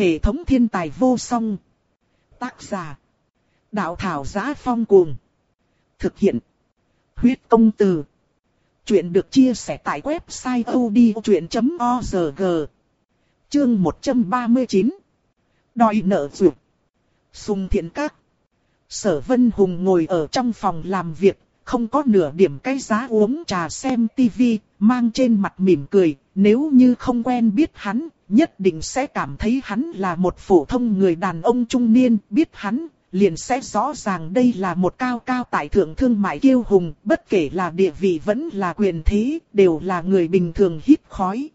Hệ thống thiên tài vô song. Tác giả. Đạo thảo giá phong cuồng. Thực hiện. Huyết công từ. Chuyện được chia sẻ tại website odchuyện.org. Chương 139. Đòi nợ duyệt. Sùng thiện các. Sở Vân Hùng ngồi ở trong phòng làm việc, không có nửa điểm cái giá uống trà xem tivi, mang trên mặt mỉm cười, nếu như không quen biết hắn, nhất định sẽ cảm thấy hắn là một phổ thông người đàn ông trung niên, biết hắn, liền sẽ rõ ràng đây là một cao cao tại thượng thương mại kiêu hùng, bất kể là địa vị vẫn là quyền thế, đều là người bình thường hít khói.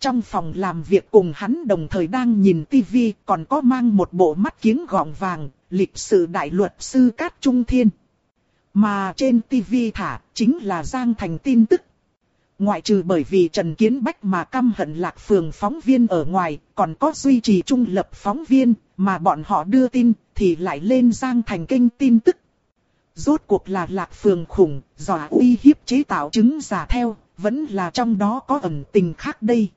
Trong phòng làm việc cùng hắn đồng thời đang nhìn tivi, còn có mang một bộ mắt kiếng gọng vàng, lịch sự đại luật sư Cát Trung Thiên. Mà trên TV thả, chính là Giang Thành tin tức. Ngoại trừ bởi vì Trần Kiến Bách mà căm hận lạc phường phóng viên ở ngoài, còn có duy trì trung lập phóng viên, mà bọn họ đưa tin, thì lại lên Giang Thành kênh tin tức. Rốt cuộc là lạc phường khủng, dò uy hiếp chế tạo chứng giả theo, vẫn là trong đó có ẩn tình khác đây.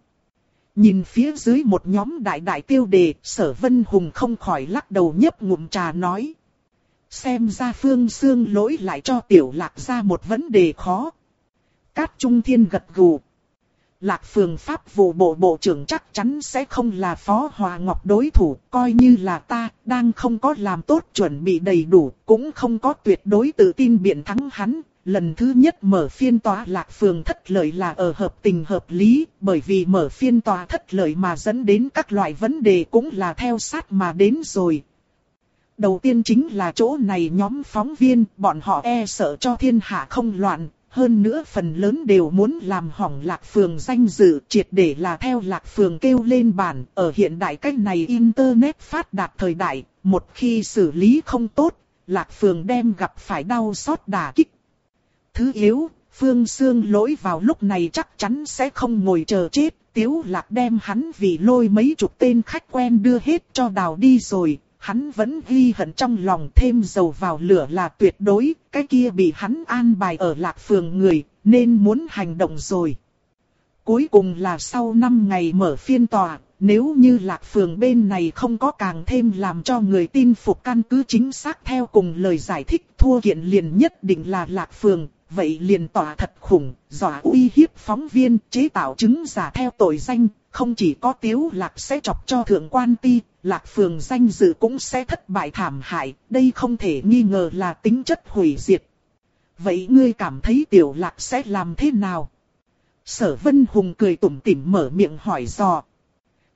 Nhìn phía dưới một nhóm đại đại tiêu đề, sở vân hùng không khỏi lắc đầu nhấp ngụm trà nói. Xem ra phương xương lỗi lại cho tiểu lạc ra một vấn đề khó. Cát Trung Thiên gật gù. Lạc phường pháp vụ bộ bộ trưởng chắc chắn sẽ không là phó hòa ngọc đối thủ, coi như là ta, đang không có làm tốt chuẩn bị đầy đủ, cũng không có tuyệt đối tự tin biện thắng hắn. Lần thứ nhất mở phiên tòa lạc phường thất lợi là ở hợp tình hợp lý, bởi vì mở phiên tòa thất lợi mà dẫn đến các loại vấn đề cũng là theo sát mà đến rồi. Đầu tiên chính là chỗ này nhóm phóng viên, bọn họ e sợ cho thiên hạ không loạn, hơn nữa phần lớn đều muốn làm hỏng lạc phường danh dự triệt để là theo lạc phường kêu lên bản. Ở hiện đại cách này Internet phát đạt thời đại, một khi xử lý không tốt, lạc phường đem gặp phải đau xót đả kích. Thứ yếu, Phương xương lỗi vào lúc này chắc chắn sẽ không ngồi chờ chết, tiếu lạc đem hắn vì lôi mấy chục tên khách quen đưa hết cho đào đi rồi, hắn vẫn ghi hận trong lòng thêm dầu vào lửa là tuyệt đối, cái kia bị hắn an bài ở lạc phường người, nên muốn hành động rồi. Cuối cùng là sau 5 ngày mở phiên tòa, nếu như lạc phường bên này không có càng thêm làm cho người tin phục căn cứ chính xác theo cùng lời giải thích thua kiện liền nhất định là lạc phường, vậy liền tòa thật khủng, dọa uy hiếp phóng viên, chế tạo chứng giả theo tội danh, không chỉ có tiếu lạc sẽ chọc cho thượng quan ti, lạc phường danh dự cũng sẽ thất bại thảm hại, đây không thể nghi ngờ là tính chất hủy diệt. Vậy ngươi cảm thấy tiểu lạc sẽ làm thế nào? Sở Vân Hùng cười tủm tỉm mở miệng hỏi dò.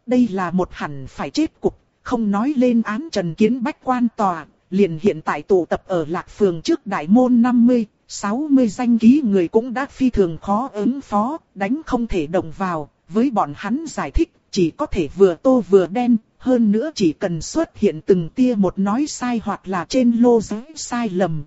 Đây là một hẳn phải chết cục, không nói lên án Trần Kiến Bách quan tòa, liền hiện tại tụ tập ở lạc phường trước đại môn 50, 60 danh ký người cũng đã phi thường khó ứng phó, đánh không thể động vào, với bọn hắn giải thích, chỉ có thể vừa tô vừa đen, hơn nữa chỉ cần xuất hiện từng tia một nói sai hoặc là trên lô giới sai lầm.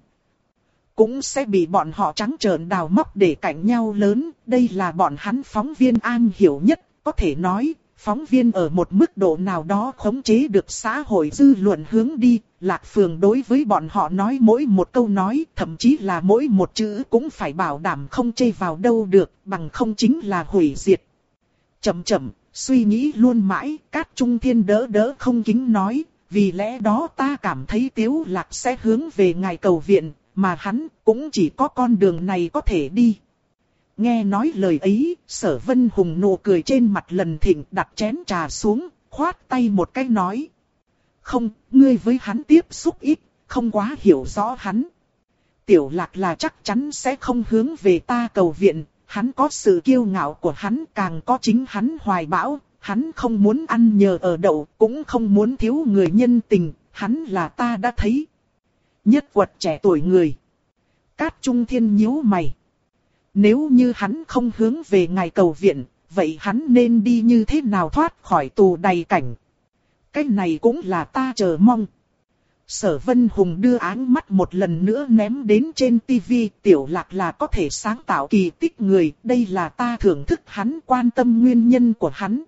Cũng sẽ bị bọn họ trắng trợn đào móc để cạnh nhau lớn, đây là bọn hắn phóng viên an hiểu nhất, có thể nói, phóng viên ở một mức độ nào đó khống chế được xã hội dư luận hướng đi, Lạc Phường đối với bọn họ nói mỗi một câu nói, thậm chí là mỗi một chữ cũng phải bảo đảm không chê vào đâu được, bằng không chính là hủy diệt. Chậm chậm, suy nghĩ luôn mãi, Cát Trung Thiên đỡ đỡ không kính nói, vì lẽ đó ta cảm thấy Tiếu Lạc sẽ hướng về ngài cầu viện, mà hắn cũng chỉ có con đường này có thể đi. Nghe nói lời ấy, sở vân hùng nụ cười trên mặt lần thịnh đặt chén trà xuống, khoát tay một cái nói. Không, ngươi với hắn tiếp xúc ít, không quá hiểu rõ hắn. Tiểu lạc là chắc chắn sẽ không hướng về ta cầu viện, hắn có sự kiêu ngạo của hắn càng có chính hắn hoài bão, hắn không muốn ăn nhờ ở đậu, cũng không muốn thiếu người nhân tình, hắn là ta đã thấy. Nhất quật trẻ tuổi người. Cát Trung Thiên nhíu mày. Nếu như hắn không hướng về ngài cầu viện, vậy hắn nên đi như thế nào thoát khỏi tù đầy cảnh. Cái này cũng là ta chờ mong. Sở Vân Hùng đưa áng mắt một lần nữa ném đến trên tivi, tiểu lạc là có thể sáng tạo kỳ tích người, đây là ta thưởng thức hắn quan tâm nguyên nhân của hắn.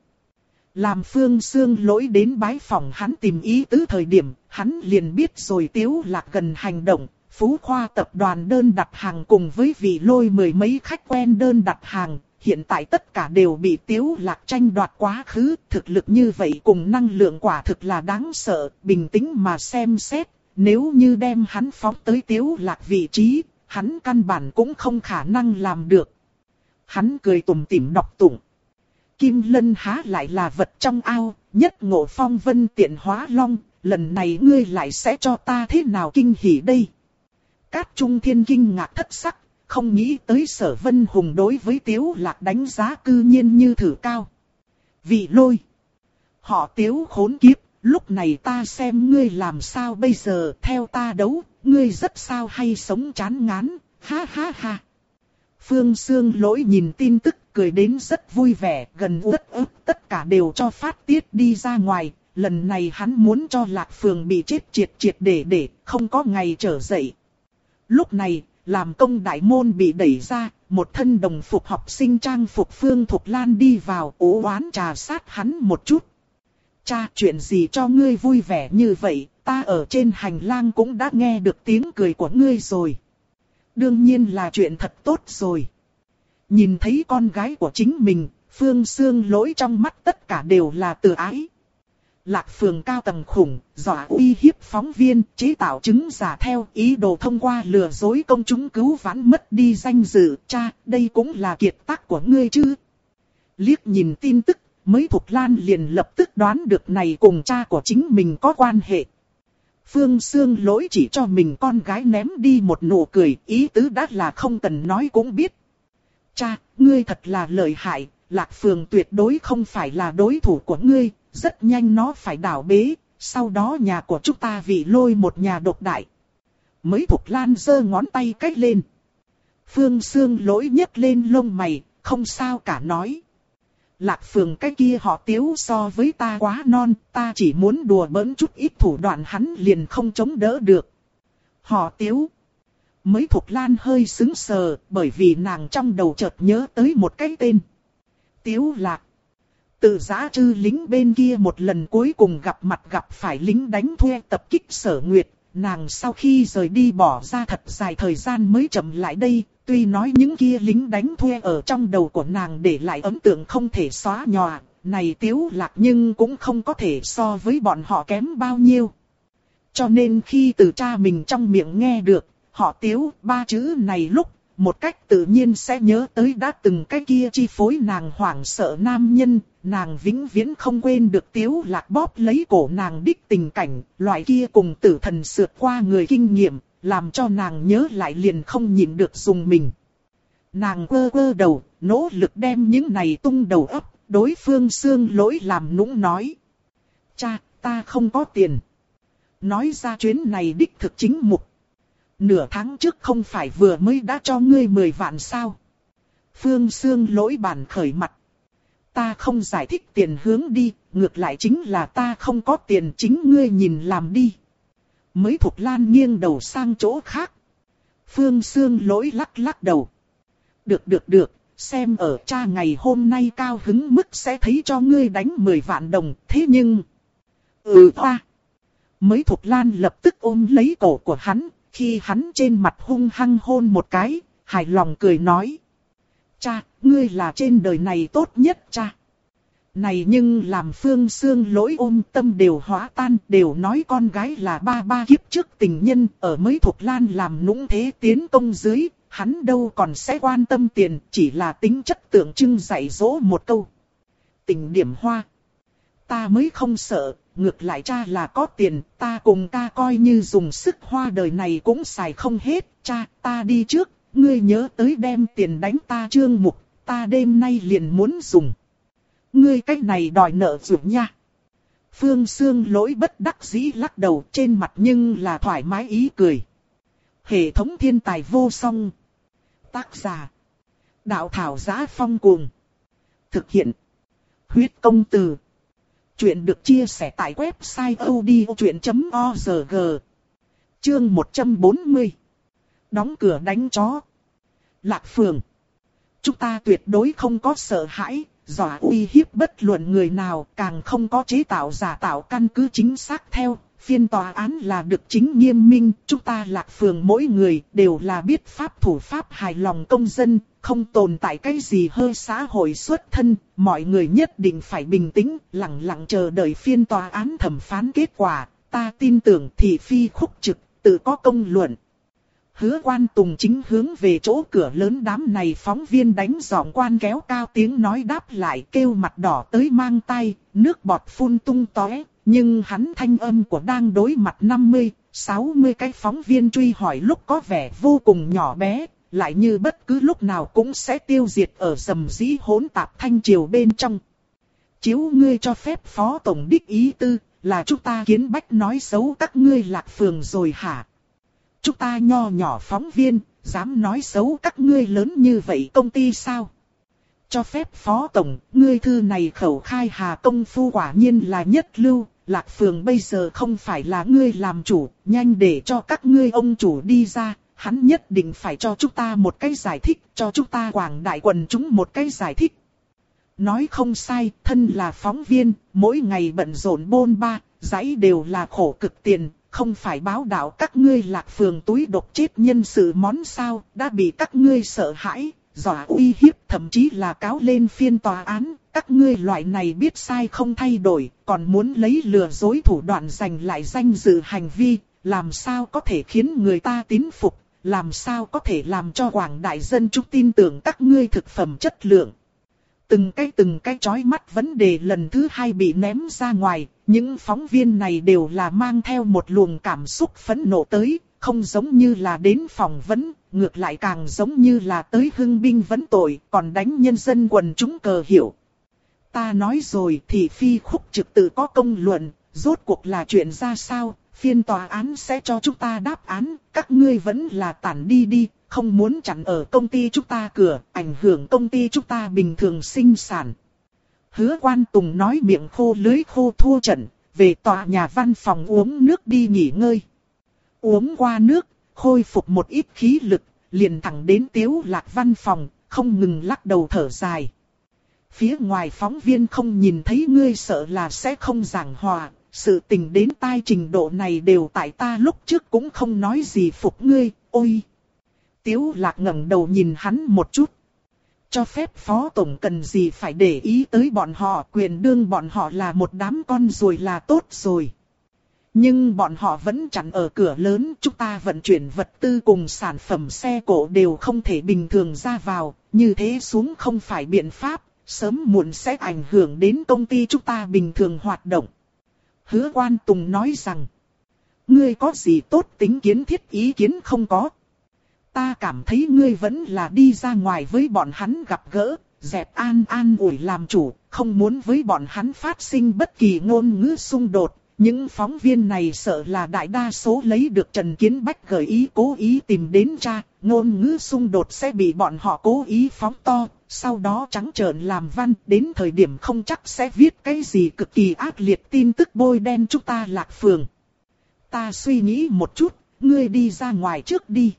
Làm phương xương lỗi đến bái phòng hắn tìm ý tứ thời điểm, hắn liền biết rồi tiếu lạc gần hành động, Phú Khoa tập đoàn đơn đặt hàng cùng với vị lôi mười mấy khách quen đơn đặt hàng, hiện tại tất cả đều bị tiếu lạc tranh đoạt quá khứ, thực lực như vậy cùng năng lượng quả thực là đáng sợ, bình tĩnh mà xem xét, nếu như đem hắn phóng tới tiếu lạc vị trí, hắn căn bản cũng không khả năng làm được. Hắn cười tủm tỉm đọc tụng. Kim lân há lại là vật trong ao, nhất ngộ phong vân tiện hóa long, lần này ngươi lại sẽ cho ta thế nào kinh hỉ đây? Cát Trung Thiên kinh ngạc thất sắc, không nghĩ tới sở vân hùng đối với tiếu lạc đánh giá cư nhiên như thử cao. Vị lôi. Họ tiếu khốn kiếp, lúc này ta xem ngươi làm sao bây giờ theo ta đấu, ngươi rất sao hay sống chán ngán, ha ha ha. Phương Sương lỗi nhìn tin tức cười đến rất vui vẻ, gần uất ức tất cả đều cho phát tiết đi ra ngoài. Lần này hắn muốn cho Lạc Phường bị chết triệt triệt để để, không có ngày trở dậy. Lúc này, làm công đại môn bị đẩy ra, một thân đồng phục học sinh trang phục Phương Thục Lan đi vào ố oán trà sát hắn một chút. Cha, chuyện gì cho ngươi vui vẻ như vậy, ta ở trên hành lang cũng đã nghe được tiếng cười của ngươi rồi. Đương nhiên là chuyện thật tốt rồi. Nhìn thấy con gái của chính mình, Phương Sương lỗi trong mắt tất cả đều là tự ái. Lạc phường cao tầng khủng, dọa uy hiếp phóng viên, chế tạo chứng giả theo ý đồ thông qua lừa dối công chúng cứu vãn mất đi danh dự. Cha, đây cũng là kiệt tác của ngươi chứ. Liếc nhìn tin tức, mới Thục Lan liền lập tức đoán được này cùng cha của chính mình có quan hệ. Phương Sương lỗi chỉ cho mình con gái ném đi một nụ cười, ý tứ đã là không cần nói cũng biết. Cha, ngươi thật là lợi hại, Lạc Phường tuyệt đối không phải là đối thủ của ngươi, rất nhanh nó phải đảo bế, sau đó nhà của chúng ta vị lôi một nhà độc đại. Mới Thục Lan giơ ngón tay cách lên. Phương Sương lỗi nhấc lên lông mày, không sao cả nói. Lạc phường cái kia họ tiếu so với ta quá non, ta chỉ muốn đùa bỡn chút ít thủ đoạn hắn liền không chống đỡ được. Họ tiếu. Mới Thục Lan hơi sững sờ, bởi vì nàng trong đầu chợt nhớ tới một cái tên. Tiếu Lạc. Tự giã chư lính bên kia một lần cuối cùng gặp mặt gặp phải lính đánh thuê tập kích sở nguyệt, nàng sau khi rời đi bỏ ra thật dài thời gian mới chậm lại đây, tuy nói những kia lính đánh thuê ở trong đầu của nàng để lại ấn tượng không thể xóa nhòa, này tiếu lạc nhưng cũng không có thể so với bọn họ kém bao nhiêu. Cho nên khi từ cha mình trong miệng nghe được, họ tiếu ba chữ này lúc một cách tự nhiên sẽ nhớ tới đã từng cái kia chi phối nàng hoảng sợ nam nhân, nàng vĩnh viễn không quên được tiếu lạc bóp lấy cổ nàng đích tình cảnh, loại kia cùng tử thần sượt qua người kinh nghiệm, làm cho nàng nhớ lại liền không nhịn được dùng mình. Nàng quơ quơ đầu, nỗ lực đem những này tung đầu ấp, đối phương xương lỗi làm nũng nói. Cha, ta không có tiền. Nói ra chuyến này đích thực chính mục nửa tháng trước không phải vừa mới đã cho ngươi 10 vạn sao. Phương Sương lỗi bản khởi mặt. Ta không giải thích tiền hướng đi, ngược lại chính là ta không có tiền chính ngươi nhìn làm đi. Mới Thục Lan nghiêng đầu sang chỗ khác. Phương Sương lỗi lắc lắc đầu. Được được được, xem ở cha ngày hôm nay cao hứng mức sẽ thấy cho ngươi đánh 10 vạn đồng, thế nhưng... Ừ hoa! Mới Thục Lan lập tức ôm lấy cổ của hắn, khi hắn trên mặt hung hăng hôn một cái, hài lòng cười nói. Cha, ngươi là trên đời này tốt nhất cha. Này nhưng làm phương xương lỗi ôm tâm đều hóa tan, đều nói con gái là ba ba kiếp trước tình nhân, ở mới thuộc lan làm nũng thế tiến công dưới, hắn đâu còn sẽ quan tâm tiền, chỉ là tính chất tượng trưng dạy dỗ một câu. Tình điểm hoa. Ta mới không sợ, ngược lại cha là có tiền, ta cùng ta coi như dùng sức hoa đời này cũng xài không hết, cha, ta đi trước, ngươi nhớ tới đem tiền đánh ta trương mục, ta đêm nay liền muốn dùng. Ngươi cách này đòi nợ dù nha. Phương Sương lỗi bất đắc dĩ lắc đầu trên mặt nhưng là thoải mái ý cười. Hệ thống thiên tài vô song. Tác giả. Đạo thảo giá phong cuồng. Thực hiện. Huyết công từ. Chuyện được chia sẻ tại website odchuyện.org Chương 140 Đóng cửa đánh chó. Lạc Phường. Chúng ta tuyệt đối không có sợ hãi, dọa uy hiếp bất luận người nào, càng không có chế tạo giả tạo căn cứ chính xác theo, phiên tòa án là được chính nghiêm minh, chúng ta lạc phường mỗi người đều là biết pháp thủ pháp hài lòng công dân, không tồn tại cái gì hơi xã hội xuất thân, mọi người nhất định phải bình tĩnh, lặng lặng chờ đợi phiên tòa án thẩm phán kết quả, ta tin tưởng thị phi khúc trực, tự có công luận. Hứa quan tùng chính hướng về chỗ cửa lớn đám này phóng viên đánh giọng quan kéo cao tiếng nói đáp lại kêu mặt đỏ tới mang tay, nước bọt phun tung tóe, nhưng hắn thanh âm của đang đối mặt 50, 60 cái phóng viên truy hỏi lúc có vẻ vô cùng nhỏ bé, lại như bất cứ lúc nào cũng sẽ tiêu diệt ở dầm rĩ hỗn tạp thanh triều bên trong. Chiếu ngươi cho phép phó tổng đích ý tư, là chúng ta kiến bách nói xấu các ngươi lạc phường rồi hả? Chúng ta nho nhỏ phóng viên, dám nói xấu các ngươi lớn như vậy công ty sao? Cho phép phó tổng, ngươi thư này khẩu khai hà công phu quả nhiên là nhất lưu, lạc phường bây giờ không phải là ngươi làm chủ, nhanh để cho các ngươi ông chủ đi ra, hắn nhất định phải cho chúng ta một cái giải thích, cho chúng ta quảng đại quần chúng một cái giải thích. Nói không sai, thân là phóng viên, mỗi ngày bận rộn bôn ba, giấy đều là khổ cực tiền, không phải báo đạo các ngươi lạc phường túi độc chết nhân sự món sao, đã bị các ngươi sợ hãi, dọa uy hiếp, thậm chí là cáo lên phiên tòa án, các ngươi loại này biết sai không thay đổi, còn muốn lấy lừa dối thủ đoạn giành lại danh dự hành vi, làm sao có thể khiến người ta tín phục, làm sao có thể làm cho quảng đại dân chúng tin tưởng các ngươi thực phẩm chất lượng. Từng cái từng cái chói mắt vấn đề lần thứ hai bị ném ra ngoài, những phóng viên này đều là mang theo một luồng cảm xúc phẫn nộ tới, không giống như là đến phòng vấn, ngược lại càng giống như là tới hưng binh vấn tội, còn đánh nhân dân quần chúng cờ hiểu. Ta nói rồi thì phi khúc trực tự có công luận, rốt cuộc là chuyện ra sao, phiên tòa án sẽ cho chúng ta đáp án, các ngươi vẫn là tản đi đi, không muốn chặn ở công ty chúng ta cửa, ảnh hưởng công ty chúng ta bình thường sinh sản. Hứa quan tùng nói miệng khô lưới khô thua trận, về tòa nhà văn phòng uống nước đi nghỉ ngơi. Uống qua nước, khôi phục một ít khí lực, liền thẳng đến tiếu lạc văn phòng, không ngừng lắc đầu thở dài. Phía ngoài phóng viên không nhìn thấy ngươi sợ là sẽ không giảng hòa, sự tình đến tai trình độ này đều tại ta lúc trước cũng không nói gì phục ngươi, ôi. Tiếu lạc ngẩng đầu nhìn hắn một chút. Cho phép phó tổng cần gì phải để ý tới bọn họ, quyền đương bọn họ là một đám con rồi là tốt rồi. Nhưng bọn họ vẫn chặn ở cửa lớn, chúng ta vận chuyển vật tư cùng sản phẩm xe cổ đều không thể bình thường ra vào, như thế xuống không phải biện pháp, sớm muộn sẽ ảnh hưởng đến công ty chúng ta bình thường hoạt động. Hứa quan Tùng nói rằng, ngươi có gì tốt tính kiến thiết ý kiến không có. Ta cảm thấy ngươi vẫn là đi ra ngoài với bọn hắn gặp gỡ, dẹp an an ủi làm chủ, không muốn với bọn hắn phát sinh bất kỳ ngôn ngữ xung đột. Những phóng viên này sợ là đại đa số lấy được Trần Kiến Bách gợi ý cố ý tìm đến cha, ngôn ngữ xung đột sẽ bị bọn họ cố ý phóng to, sau đó trắng trợn làm văn, đến thời điểm không chắc sẽ viết cái gì cực kỳ ác liệt tin tức bôi đen chúng ta lạc phường. Ta suy nghĩ một chút, ngươi đi ra ngoài trước đi.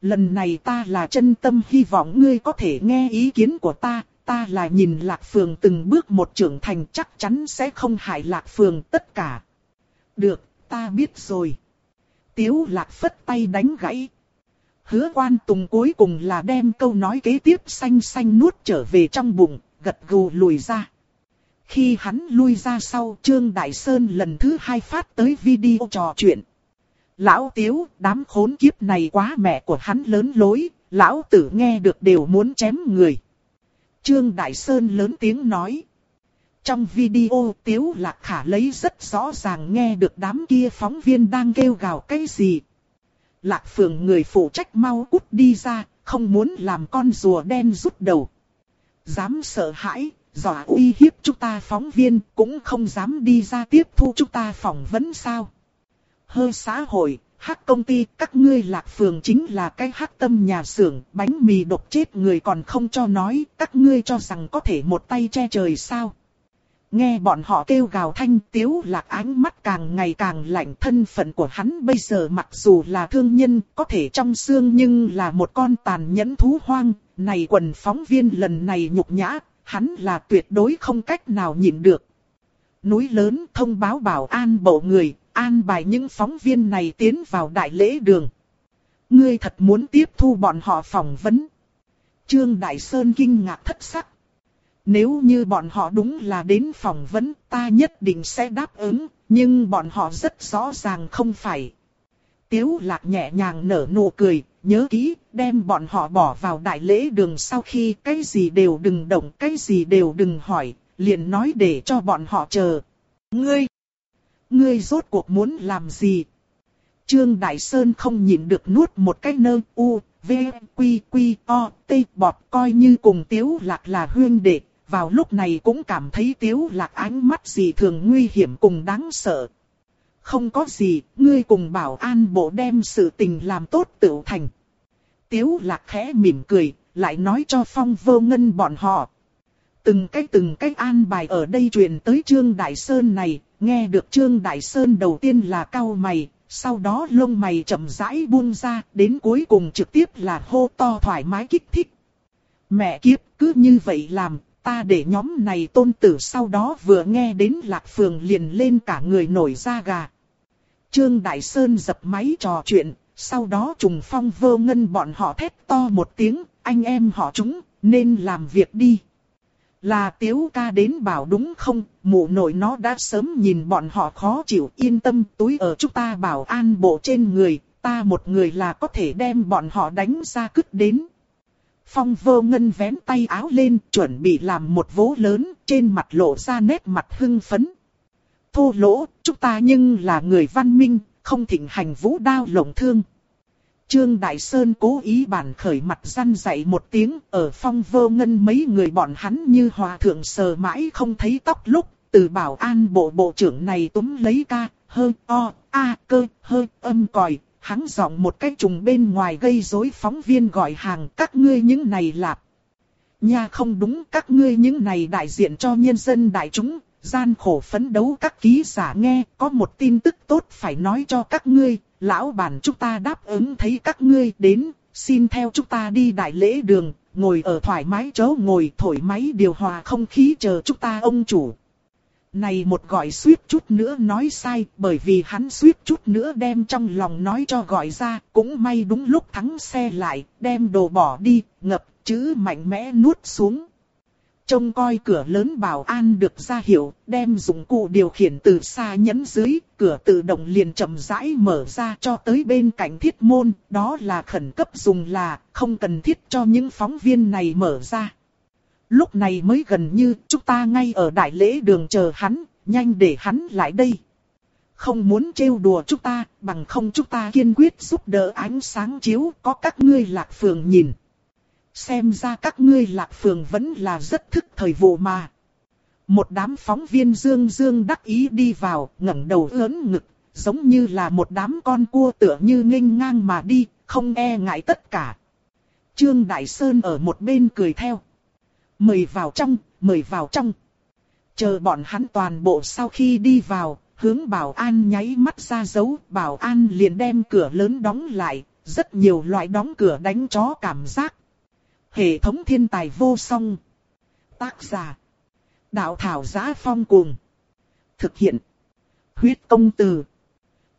Lần này ta là chân tâm hy vọng ngươi có thể nghe ý kiến của ta, ta là nhìn lạc phường từng bước một trưởng thành chắc chắn sẽ không hại lạc phường tất cả. Được, ta biết rồi. Tiếu lạc phất tay đánh gãy. Hứa quan tùng cuối cùng là đem câu nói kế tiếp xanh xanh nuốt trở về trong bụng, gật gù lùi ra. Khi hắn lui ra sau Trương Đại Sơn lần thứ hai phát tới video trò chuyện. Lão Tiếu, đám khốn kiếp này quá mẹ của hắn lớn lối, lão tử nghe được đều muốn chém người. Trương Đại Sơn lớn tiếng nói. Trong video Tiếu Lạc Khả lấy rất rõ ràng nghe được đám kia phóng viên đang kêu gào cái gì. Lạc Phường người phụ trách mau cút đi ra, không muốn làm con rùa đen rút đầu. Dám sợ hãi, dọa uy hiếp chúng ta phóng viên, cũng không dám đi ra tiếp thu chúng ta phỏng vấn sao. Hơi xã hội, hắc công ty, các ngươi lạc phường chính là cái hắc tâm nhà xưởng, bánh mì độc chết người còn không cho nói, các ngươi cho rằng có thể một tay che trời sao. Nghe bọn họ kêu gào thanh tiếu lạc ánh mắt càng ngày càng lạnh thân phận của hắn bây giờ mặc dù là thương nhân có thể trong xương nhưng là một con tàn nhẫn thú hoang, này quần phóng viên lần này nhục nhã, hắn là tuyệt đối không cách nào nhịn được. Núi lớn thông báo bảo an bộ người, an bài những phóng viên này tiến vào đại lễ đường. Ngươi thật muốn tiếp thu bọn họ phỏng vấn. Trương Đại Sơn kinh ngạc thất sắc. Nếu như bọn họ đúng là đến phỏng vấn ta nhất định sẽ đáp ứng, nhưng bọn họ rất rõ ràng không phải. Tiếu lạc nhẹ nhàng nở nụ cười, nhớ kỹ, đem bọn họ bỏ vào đại lễ đường sau khi cái gì đều đừng động, cái gì đều đừng hỏi, liền nói để cho bọn họ chờ. Ngươi! Ngươi rốt cuộc muốn làm gì? Trương Đại Sơn không nhịn được nuốt một cái nơ u, v, quy, quy, o, t, bọt coi như cùng tiếu lạc là huyên đệ. Vào lúc này cũng cảm thấy tiếu lạc ánh mắt gì thường nguy hiểm cùng đáng sợ. Không có gì, ngươi cùng bảo an bộ đem sự tình làm tốt tự thành. Tiếu lạc khẽ mỉm cười, lại nói cho phong vô ngân bọn họ. Từng cách từng cách an bài ở đây truyền tới Trương Đại Sơn này, nghe được Trương Đại Sơn đầu tiên là cao mày, sau đó lông mày chậm rãi buông ra, đến cuối cùng trực tiếp là hô to thoải mái kích thích. Mẹ kiếp, cứ như vậy làm, ta để nhóm này tôn tử sau đó vừa nghe đến Lạc Phường liền lên cả người nổi da gà. Trương Đại Sơn dập máy trò chuyện, sau đó trùng phong vơ ngân bọn họ thét to một tiếng, anh em họ chúng, nên làm việc đi. Là tiếu ca đến bảo đúng không, mụ nội nó đã sớm nhìn bọn họ khó chịu yên tâm túi ở chúng ta bảo an bộ trên người, ta một người là có thể đem bọn họ đánh ra cứt đến. Phong vô ngân vén tay áo lên chuẩn bị làm một vố lớn trên mặt lộ ra nét mặt hưng phấn. Thô lỗ, chúng ta nhưng là người văn minh, không thịnh hành vũ đao lộng thương. Trương Đại Sơn cố ý bản khởi mặt răn dạy một tiếng, ở phong vô ngân mấy người bọn hắn như hòa thượng sờ mãi không thấy tóc lúc, từ bảo an bộ bộ trưởng này túm lấy ca, hơi o, a, cơ, hơi âm còi, hắn giọng một cách trùng bên ngoài gây rối phóng viên gọi hàng các ngươi những này lạp. Nha không đúng các ngươi những này đại diện cho nhân dân đại chúng, gian khổ phấn đấu các ký giả nghe, có một tin tức tốt phải nói cho các ngươi, lão bản chúng ta đáp ứng thấy các ngươi đến, xin theo chúng ta đi đại lễ đường, ngồi ở thoải mái chỗ ngồi thổi máy điều hòa không khí chờ chúng ta ông chủ. Này một gọi suýt chút nữa nói sai, bởi vì hắn suýt chút nữa đem trong lòng nói cho gọi ra, cũng may đúng lúc thắng xe lại, đem đồ bỏ đi, ngập, chữ mạnh mẽ nuốt xuống. Trông coi cửa lớn bảo an được ra hiệu, đem dụng cụ điều khiển từ xa nhấn dưới, cửa tự động liền chậm rãi mở ra cho tới bên cạnh thiết môn, đó là khẩn cấp dùng là, không cần thiết cho những phóng viên này mở ra. Lúc này mới gần như chúng ta ngay ở đại lễ đường chờ hắn, nhanh để hắn lại đây. Không muốn trêu đùa chúng ta, bằng không chúng ta kiên quyết giúp đỡ ánh sáng chiếu có các ngươi lạc phường nhìn. Xem ra các ngươi lạc phường vẫn là rất thức thời vụ mà. Một đám phóng viên dương dương đắc ý đi vào, ngẩng đầu ớn ngực, giống như là một đám con cua tựa như nghênh ngang mà đi, không e ngại tất cả. Trương Đại Sơn ở một bên cười theo. Mời vào trong, mời vào trong. Chờ bọn hắn toàn bộ sau khi đi vào, hướng bảo an nháy mắt ra dấu, bảo an liền đem cửa lớn đóng lại, rất nhiều loại đóng cửa đánh chó cảm giác, Hệ thống thiên tài vô song. Tác giả. Đạo thảo giá phong cuồng. Thực hiện. Huyết công từ.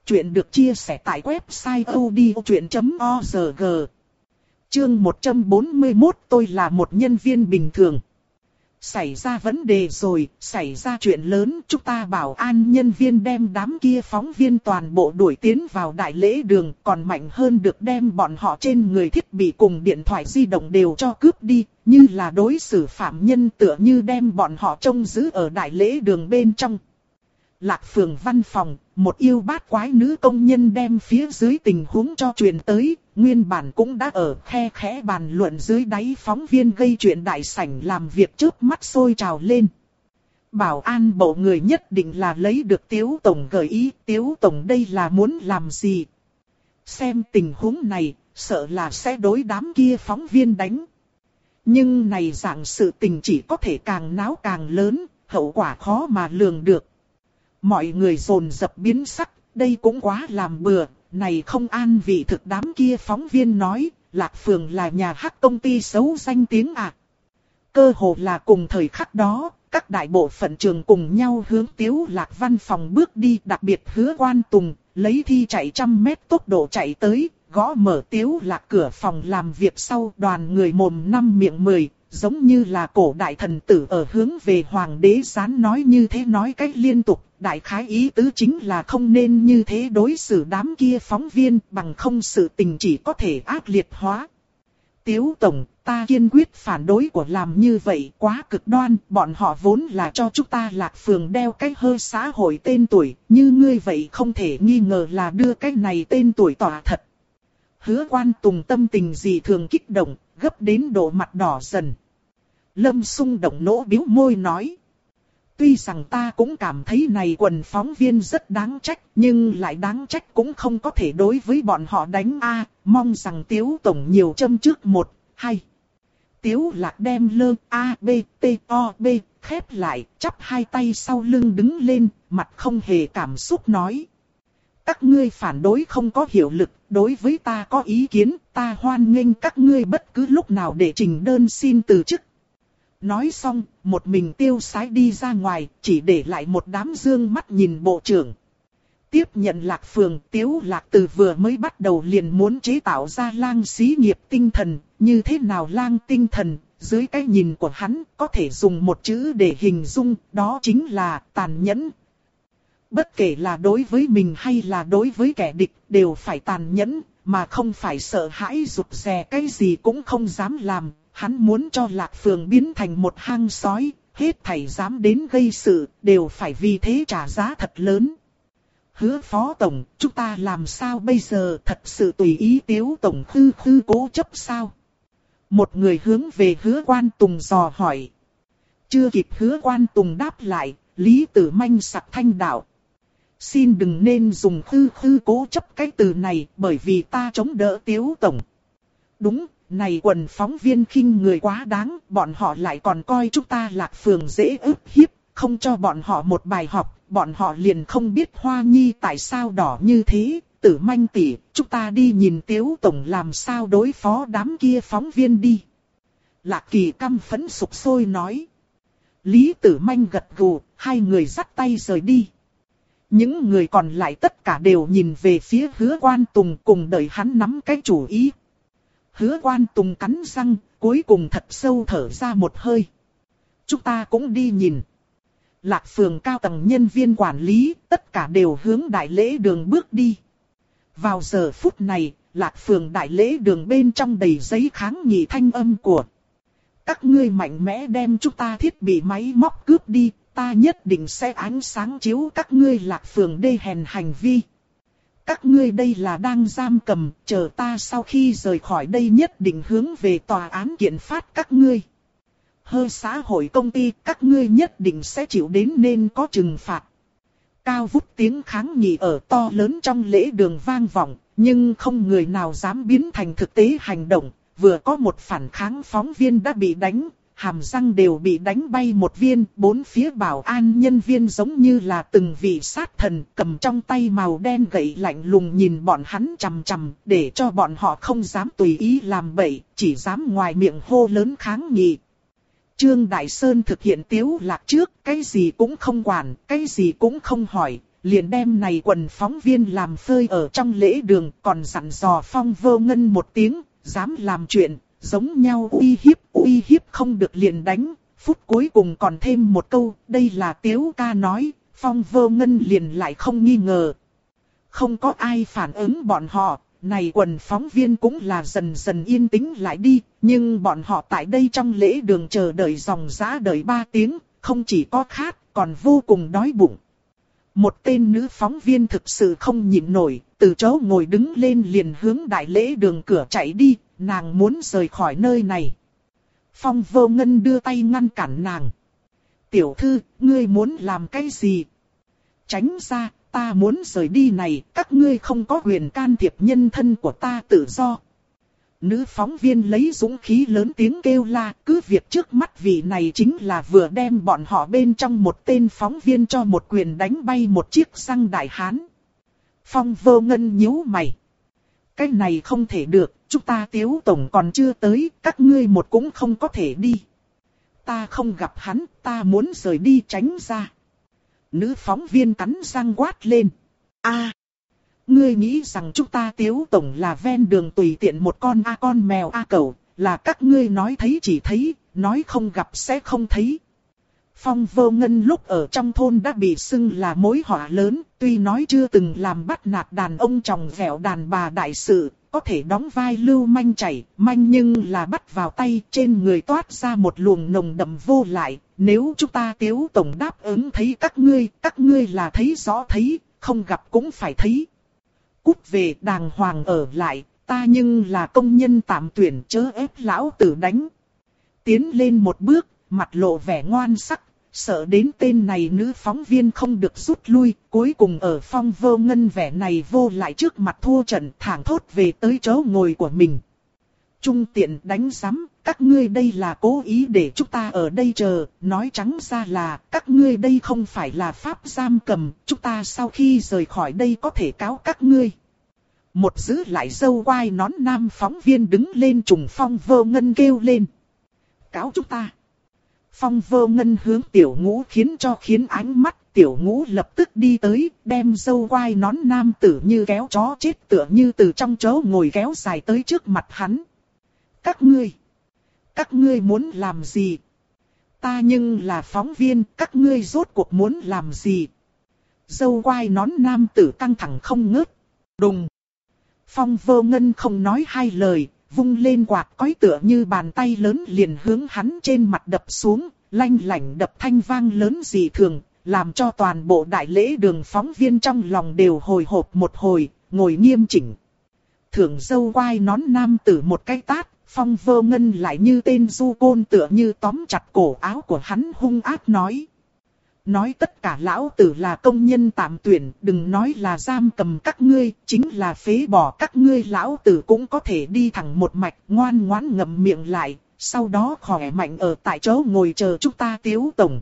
Chuyện được chia sẻ tại website odchuyện.org. Chương 141 tôi là một nhân viên bình thường. Xảy ra vấn đề rồi, xảy ra chuyện lớn, chúng ta bảo an nhân viên đem đám kia phóng viên toàn bộ đuổi tiến vào đại lễ đường, còn mạnh hơn được đem bọn họ trên người thiết bị cùng điện thoại di động đều cho cướp đi, như là đối xử phạm nhân tựa như đem bọn họ trông giữ ở đại lễ đường bên trong. Lạc phường văn phòng, một yêu bát quái nữ công nhân đem phía dưới tình huống cho truyền tới, nguyên bản cũng đã ở khe khẽ bàn luận dưới đáy phóng viên gây chuyện đại sảnh làm việc trước mắt sôi trào lên. Bảo an bộ người nhất định là lấy được Tiếu Tổng gợi ý, Tiếu Tổng đây là muốn làm gì? Xem tình huống này, sợ là sẽ đối đám kia phóng viên đánh. Nhưng này dạng sự tình chỉ có thể càng náo càng lớn, hậu quả khó mà lường được. Mọi người rồn dập biến sắc, đây cũng quá làm bừa, này không an vị thực đám kia phóng viên nói, Lạc Phường là nhà hắc công ty xấu danh tiếng à. Cơ hồ là cùng thời khắc đó, các đại bộ phận trường cùng nhau hướng tiếu lạc văn phòng bước đi đặc biệt hứa quan tùng, lấy thi chạy trăm mét tốc độ chạy tới, gõ mở tiếu lạc cửa phòng làm việc sau đoàn người mồm năm miệng mười, giống như là cổ đại thần tử ở hướng về hoàng đế sán nói như thế nói cách liên tục, đại khái ý tứ chính là không nên như thế đối xử đám kia phóng viên bằng không sự tình chỉ có thể ác liệt hóa. Tiếu Tổng, ta kiên quyết phản đối của làm như vậy quá cực đoan, bọn họ vốn là cho chúng ta lạc phường đeo cái hơi xã hội tên tuổi, như ngươi vậy không thể nghi ngờ là đưa cái này tên tuổi tỏa thật. Hứa quan tùng tâm tình gì thường kích động, gấp đến độ mặt đỏ dần. Lâm sung động nỗ biếu môi nói. Tuy rằng ta cũng cảm thấy này quần phóng viên rất đáng trách, nhưng lại đáng trách cũng không có thể đối với bọn họ đánh A, mong rằng Tiếu Tổng nhiều châm trước một, hai. Tiếu lạc đem lơ A, B, T, O, B, khép lại, chắp hai tay sau lưng đứng lên, mặt không hề cảm xúc nói. Các ngươi phản đối không có hiệu lực, đối với ta có ý kiến, ta hoan nghênh các ngươi bất cứ lúc nào để trình đơn xin từ chức. Nói xong, một mình tiêu sái đi ra ngoài, chỉ để lại một đám dương mắt nhìn bộ trưởng. Tiếp nhận lạc phường, tiếu lạc từ vừa mới bắt đầu liền muốn chế tạo ra lang xí nghiệp tinh thần, như thế nào lang tinh thần, dưới cái nhìn của hắn, có thể dùng một chữ để hình dung, đó chính là tàn nhẫn. Bất kể là đối với mình hay là đối với kẻ địch, đều phải tàn nhẫn, mà không phải sợ hãi rụt rè cái gì cũng không dám làm, Hắn muốn cho Lạc Phường biến thành một hang sói, hết thảy dám đến gây sự, đều phải vì thế trả giá thật lớn. Hứa Phó Tổng, chúng ta làm sao bây giờ thật sự tùy ý Tiếu Tổng hư hư cố chấp sao? Một người hướng về hứa quan Tùng dò hỏi. Chưa kịp hứa quan Tùng đáp lại, Lý Tử Manh sặc thanh đạo. Xin đừng nên dùng hư hư cố chấp cái từ này bởi vì ta chống đỡ Tiếu Tổng. Đúng, này quần phóng viên khinh người quá đáng, bọn họ lại còn coi chúng ta lạc phường dễ ức hiếp, không cho bọn họ một bài học, bọn họ liền không biết hoa nhi tại sao đỏ như thế, tử manh tỉ, chúng ta đi nhìn tiếu tổng làm sao đối phó đám kia phóng viên đi. Lạc kỳ căm phấn sục sôi nói. Lý tử manh gật gù, hai người dắt tay rời đi. Những người còn lại tất cả đều nhìn về phía hứa quan tùng cùng đợi hắn nắm cái chủ ý. Hứa quan tùng cắn răng, cuối cùng thật sâu thở ra một hơi. Chúng ta cũng đi nhìn. Lạc phường cao tầng nhân viên quản lý, tất cả đều hướng đại lễ đường bước đi. Vào giờ phút này, lạc phường đại lễ đường bên trong đầy giấy kháng nghị thanh âm của. Các ngươi mạnh mẽ đem chúng ta thiết bị máy móc cướp đi, ta nhất định sẽ ánh sáng chiếu các ngươi lạc phường đê hèn hành vi các ngươi đây là đang giam cầm, chờ ta sau khi rời khỏi đây nhất định hướng về tòa án kiện phát các ngươi. Hơ xã hội công ty, các ngươi nhất định sẽ chịu đến nên có trừng phạt. Cao vút tiếng kháng nghị ở to lớn trong lễ đường vang vọng, nhưng không người nào dám biến thành thực tế hành động. Vừa có một phản kháng phóng viên đã bị đánh, hàm răng đều bị đánh bay một viên, bốn phía bảo an nhân viên giống như là từng vị sát thần cầm trong tay màu đen gậy lạnh lùng nhìn bọn hắn chằm chằm, để cho bọn họ không dám tùy ý làm bậy, chỉ dám ngoài miệng hô lớn kháng nghị. Trương Đại Sơn thực hiện tiếu lạc trước, cái gì cũng không quản, cái gì cũng không hỏi, liền đem này quần phóng viên làm phơi ở trong lễ đường, còn dặn dò phong vô ngân một tiếng, dám làm chuyện, giống nhau uy hiếp, uy hiếp không được liền đánh. Phút cuối cùng còn thêm một câu, đây là tiếu ca nói, phong vô ngân liền lại không nghi ngờ. Không có ai phản ứng bọn họ, này quần phóng viên cũng là dần dần yên tĩnh lại đi, nhưng bọn họ tại đây trong lễ đường chờ đợi dòng giá đợi ba tiếng, không chỉ có khát, còn vô cùng đói bụng. Một tên nữ phóng viên thực sự không nhịn nổi, từ chỗ ngồi đứng lên liền hướng đại lễ đường cửa chạy đi, nàng muốn rời khỏi nơi này. Phong vô ngân đưa tay ngăn cản nàng. Tiểu thư, ngươi muốn làm cái gì? Tránh ra, ta muốn rời đi này, các ngươi không có quyền can thiệp nhân thân của ta tự do. Nữ phóng viên lấy dũng khí lớn tiếng kêu la, cứ việc trước mắt vị này chính là vừa đem bọn họ bên trong một tên phóng viên cho một quyền đánh bay một chiếc xăng đại hán. Phong vô ngân nhíu mày. Cái này không thể được, chúng ta tiếu tổng còn chưa tới, các ngươi một cũng không có thể đi. ta không gặp hắn, ta muốn rời đi tránh ra. Nữ phóng viên cắn răng quát lên. a ngươi nghĩ rằng chúng ta tiếu tổng là ven đường tùy tiện một con a con mèo a cẩu, là các ngươi nói thấy chỉ thấy, nói không gặp sẽ không thấy. Phong vô ngân lúc ở trong thôn đã bị xưng là mối họa lớn, tuy nói chưa từng làm bắt nạt đàn ông chồng vẹo đàn bà đại sự, có thể đóng vai lưu manh chảy, manh nhưng là bắt vào tay trên người toát ra một luồng nồng đậm vô lại. Nếu chúng ta tiếu tổng đáp ứng thấy các ngươi, các ngươi là thấy rõ thấy, không gặp cũng phải thấy. Cút về đàng hoàng ở lại, ta nhưng là công nhân tạm tuyển chớ ép lão tử đánh. Tiến lên một bước, mặt lộ vẻ ngoan sắc, sợ đến tên này nữ phóng viên không được rút lui, cuối cùng ở phong vô ngân vẻ này vô lại trước mặt thua trận thẳng thốt về tới chỗ ngồi của mình. Trung tiện đánh giám, các ngươi đây là cố ý để chúng ta ở đây chờ, nói trắng ra là các ngươi đây không phải là pháp giam cầm, chúng ta sau khi rời khỏi đây có thể cáo các ngươi. Một giữ lại dâu quai nón nam phóng viên đứng lên trùng phong vô ngân kêu lên. Cáo chúng ta. Phong vô ngân hướng tiểu ngũ khiến cho khiến ánh mắt tiểu ngũ lập tức đi tới, đem dâu quai nón nam tử như kéo chó chết tựa như từ trong chỗ ngồi kéo dài tới trước mặt hắn. Các ngươi, các ngươi muốn làm gì? Ta nhưng là phóng viên, các ngươi rốt cuộc muốn làm gì? Dâu quai nón nam tử căng thẳng không ngớt. Đùng. Phong vô ngân không nói hai lời, vung lên quạt cói tựa như bàn tay lớn liền hướng hắn trên mặt đập xuống, lanh lảnh đập thanh vang lớn dị thường, làm cho toàn bộ đại lễ đường phóng viên trong lòng đều hồi hộp một hồi, ngồi nghiêm chỉnh. Thưởng dâu quai nón nam tử một cái tát, phong vơ ngân lại như tên du côn tựa như tóm chặt cổ áo của hắn hung ác nói. Nói tất cả lão tử là công nhân tạm tuyển, đừng nói là giam cầm các ngươi, chính là phế bỏ các ngươi lão tử cũng có thể đi thẳng một mạch, ngoan ngoãn ngậm miệng lại, sau đó khỏe mạnh ở tại chỗ ngồi chờ chúng ta tiếu tổng.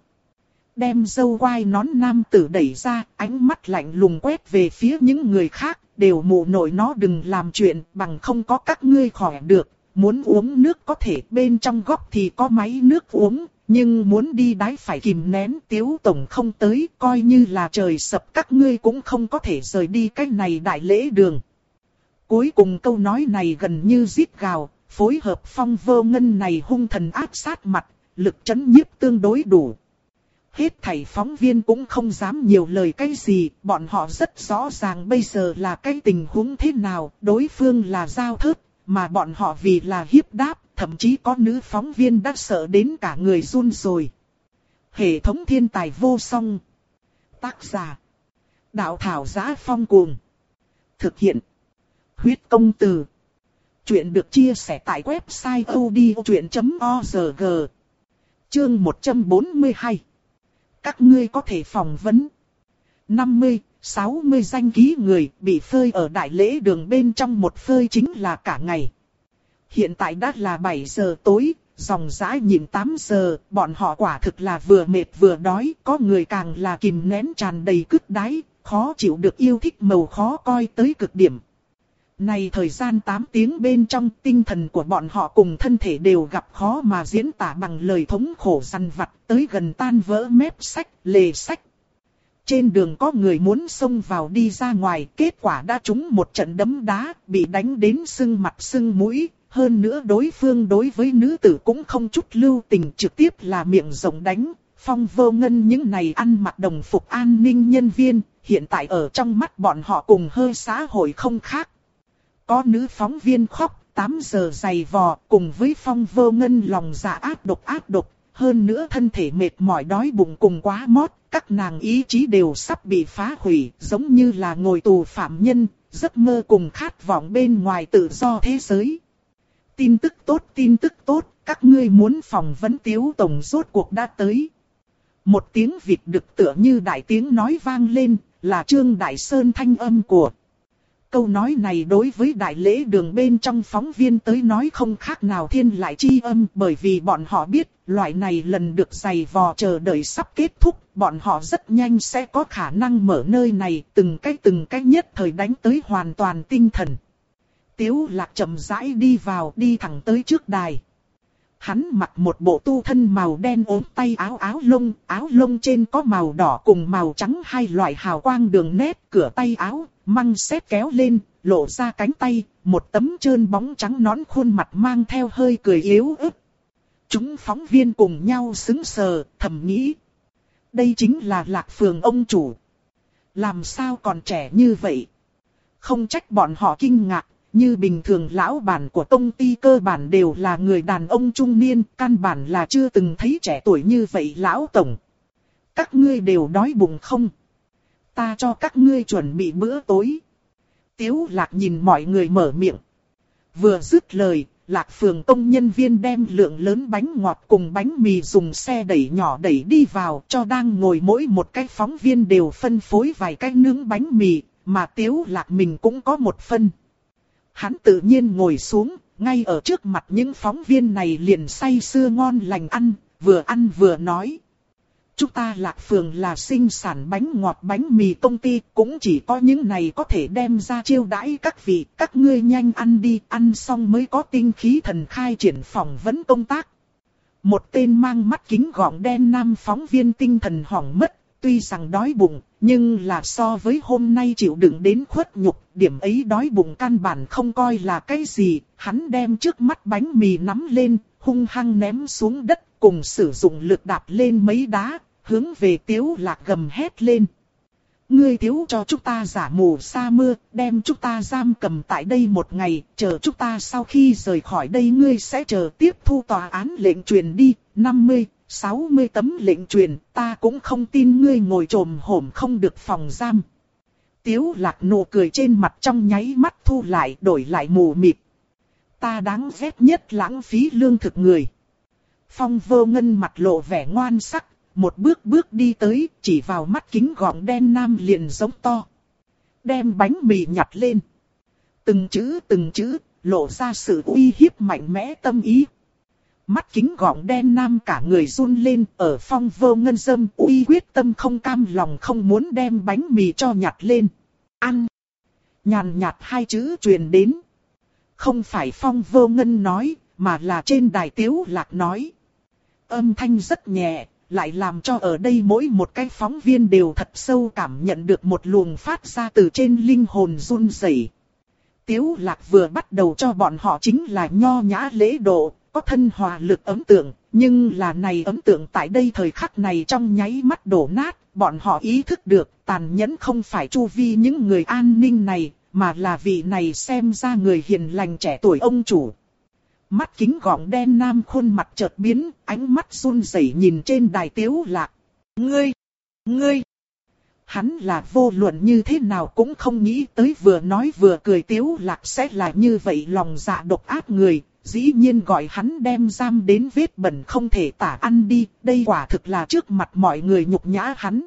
Đem dâu quai nón nam tử đẩy ra, ánh mắt lạnh lùng quét về phía những người khác, đều mụ nổi nó đừng làm chuyện bằng không có các ngươi khỏe được, muốn uống nước có thể bên trong góc thì có máy nước uống, nhưng muốn đi đáy phải kìm nén tiếu tổng không tới, coi như là trời sập các ngươi cũng không có thể rời đi cái này đại lễ đường. Cuối cùng câu nói này gần như giết gào, phối hợp phong vơ ngân này hung thần áp sát mặt, lực chấn nhiếp tương đối đủ. Hết thầy phóng viên cũng không dám nhiều lời cái gì, bọn họ rất rõ ràng bây giờ là cái tình huống thế nào, đối phương là giao thớt, mà bọn họ vì là hiếp đáp, thậm chí có nữ phóng viên đã sợ đến cả người run rồi. Hệ thống thiên tài vô song. Tác giả. Đạo thảo giá phong cuồng. Thực hiện. Huyết công từ. Chuyện được chia sẻ tại website odchuyện.org. Chương 142. Các ngươi có thể phỏng vấn. 50, 60 danh ký người bị phơi ở đại lễ đường bên trong một phơi chính là cả ngày. Hiện tại đã là 7 giờ tối, dòng dã nhìn 8 giờ, bọn họ quả thực là vừa mệt vừa đói, có người càng là kìm nén tràn đầy cứt đáy, khó chịu được yêu thích màu khó coi tới cực điểm. Này thời gian 8 tiếng bên trong tinh thần của bọn họ cùng thân thể đều gặp khó mà diễn tả bằng lời thống khổ săn vặt tới gần tan vỡ mép sách, lề sách. Trên đường có người muốn xông vào đi ra ngoài, kết quả đã trúng một trận đấm đá, bị đánh đến sưng mặt sưng mũi, hơn nữa đối phương đối với nữ tử cũng không chút lưu tình trực tiếp là miệng rộng đánh. Phong vô ngân những này ăn mặc đồng phục an ninh nhân viên, hiện tại ở trong mắt bọn họ cùng hơi xã hội không khác. Có nữ phóng viên khóc, 8 giờ dày vò, cùng với phong vô ngân lòng dạ ác độc ác độc, hơn nữa thân thể mệt mỏi đói bụng cùng quá mót, các nàng ý chí đều sắp bị phá hủy, giống như là ngồi tù phạm nhân, giấc mơ cùng khát vọng bên ngoài tự do thế giới. Tin tức tốt, tin tức tốt, các ngươi muốn phỏng vấn tiếu tổng rốt cuộc đã tới. Một tiếng vịt được tựa như đại tiếng nói vang lên, là Trương Đại Sơn thanh âm của. Câu nói này đối với đại lễ đường bên trong phóng viên tới nói không khác nào thiên lại chi âm bởi vì bọn họ biết loại này lần được giày vò chờ đợi sắp kết thúc, bọn họ rất nhanh sẽ có khả năng mở nơi này từng cái từng cái nhất thời đánh tới hoàn toàn tinh thần. Tiếu lạc chậm rãi đi vào đi thẳng tới trước đài. Hắn mặc một bộ tu thân màu đen ốm tay áo áo lông, áo lông trên có màu đỏ cùng màu trắng hai loại hào quang đường nét, cửa tay áo, măng xếp kéo lên, lộ ra cánh tay, một tấm trơn bóng trắng nón khuôn mặt mang theo hơi cười yếu ớt. Chúng phóng viên cùng nhau xứng sờ, thầm nghĩ. Đây chính là lạc phường ông chủ. Làm sao còn trẻ như vậy? Không trách bọn họ kinh ngạc, như bình thường lão bản của công ty cơ bản đều là người đàn ông trung niên, căn bản là chưa từng thấy trẻ tuổi như vậy lão tổng. Các ngươi đều đói bụng không? Ta cho các ngươi chuẩn bị bữa tối. Tiếu lạc nhìn mọi người mở miệng. Vừa dứt lời, lạc phường công nhân viên đem lượng lớn bánh ngọt cùng bánh mì dùng xe đẩy nhỏ đẩy đi vào cho đang ngồi mỗi một cái phóng viên đều phân phối vài cái nướng bánh mì, mà tiếu lạc mình cũng có một phân. Hắn tự nhiên ngồi xuống, ngay ở trước mặt những phóng viên này liền say sưa ngon lành ăn, vừa ăn vừa nói. Chúng ta lạc phường là sinh sản bánh ngọt bánh mì công ty, cũng chỉ có những này có thể đem ra chiêu đãi các vị, các ngươi nhanh ăn đi, ăn xong mới có tinh khí thần khai triển phòng vấn công tác. Một tên mang mắt kính gọng đen nam phóng viên tinh thần hoảng mất, tuy rằng đói bụng, nhưng là so với hôm nay chịu đựng đến khuất nhục, điểm ấy đói bụng căn bản không coi là cái gì, hắn đem trước mắt bánh mì nắm lên, hung hăng ném xuống đất, cùng sử dụng lực đạp lên mấy đá, hướng về tiếu lạc gầm hét lên. Ngươi thiếu cho chúng ta giả mù sa mưa, đem chúng ta giam cầm tại đây một ngày, chờ chúng ta sau khi rời khỏi đây ngươi sẽ chờ tiếp thu tòa án lệnh truyền đi, 50, 60 tấm lệnh truyền, ta cũng không tin ngươi ngồi trồm hổm không được phòng giam. Tiếu lạc nụ cười trên mặt trong nháy mắt thu lại đổi lại mù mịt. Ta đáng ghét nhất lãng phí lương thực người. Phong vô ngân mặt lộ vẻ ngoan sắc, một bước bước đi tới, chỉ vào mắt kính gọng đen nam liền giống to. Đem bánh mì nhặt lên. Từng chữ từng chữ, lộ ra sự uy hiếp mạnh mẽ tâm ý. Mắt kính gọng đen nam cả người run lên, ở phong vô ngân dâm uy quyết tâm không cam lòng không muốn đem bánh mì cho nhặt lên. Ăn. Nhàn nhạt hai chữ truyền đến. Không phải phong vô ngân nói, mà là trên đài tiếu lạc nói. Âm thanh rất nhẹ, lại làm cho ở đây mỗi một cái phóng viên đều thật sâu cảm nhận được một luồng phát ra từ trên linh hồn run rẩy. Tiếu lạc vừa bắt đầu cho bọn họ chính là nho nhã lễ độ, có thân hòa lực ấm tượng, nhưng là này ấm tượng tại đây thời khắc này trong nháy mắt đổ nát, bọn họ ý thức được tàn nhẫn không phải chu vi những người an ninh này, mà là vị này xem ra người hiền lành trẻ tuổi ông chủ. Mắt kính gọng đen nam khuôn mặt chợt biến, ánh mắt run rẩy nhìn trên đài tiếu lạc. Ngươi! Ngươi! Hắn là vô luận như thế nào cũng không nghĩ tới vừa nói vừa cười tiếu lạc sẽ là như vậy lòng dạ độc ác người, dĩ nhiên gọi hắn đem giam đến vết bẩn không thể tả ăn đi, đây quả thực là trước mặt mọi người nhục nhã hắn.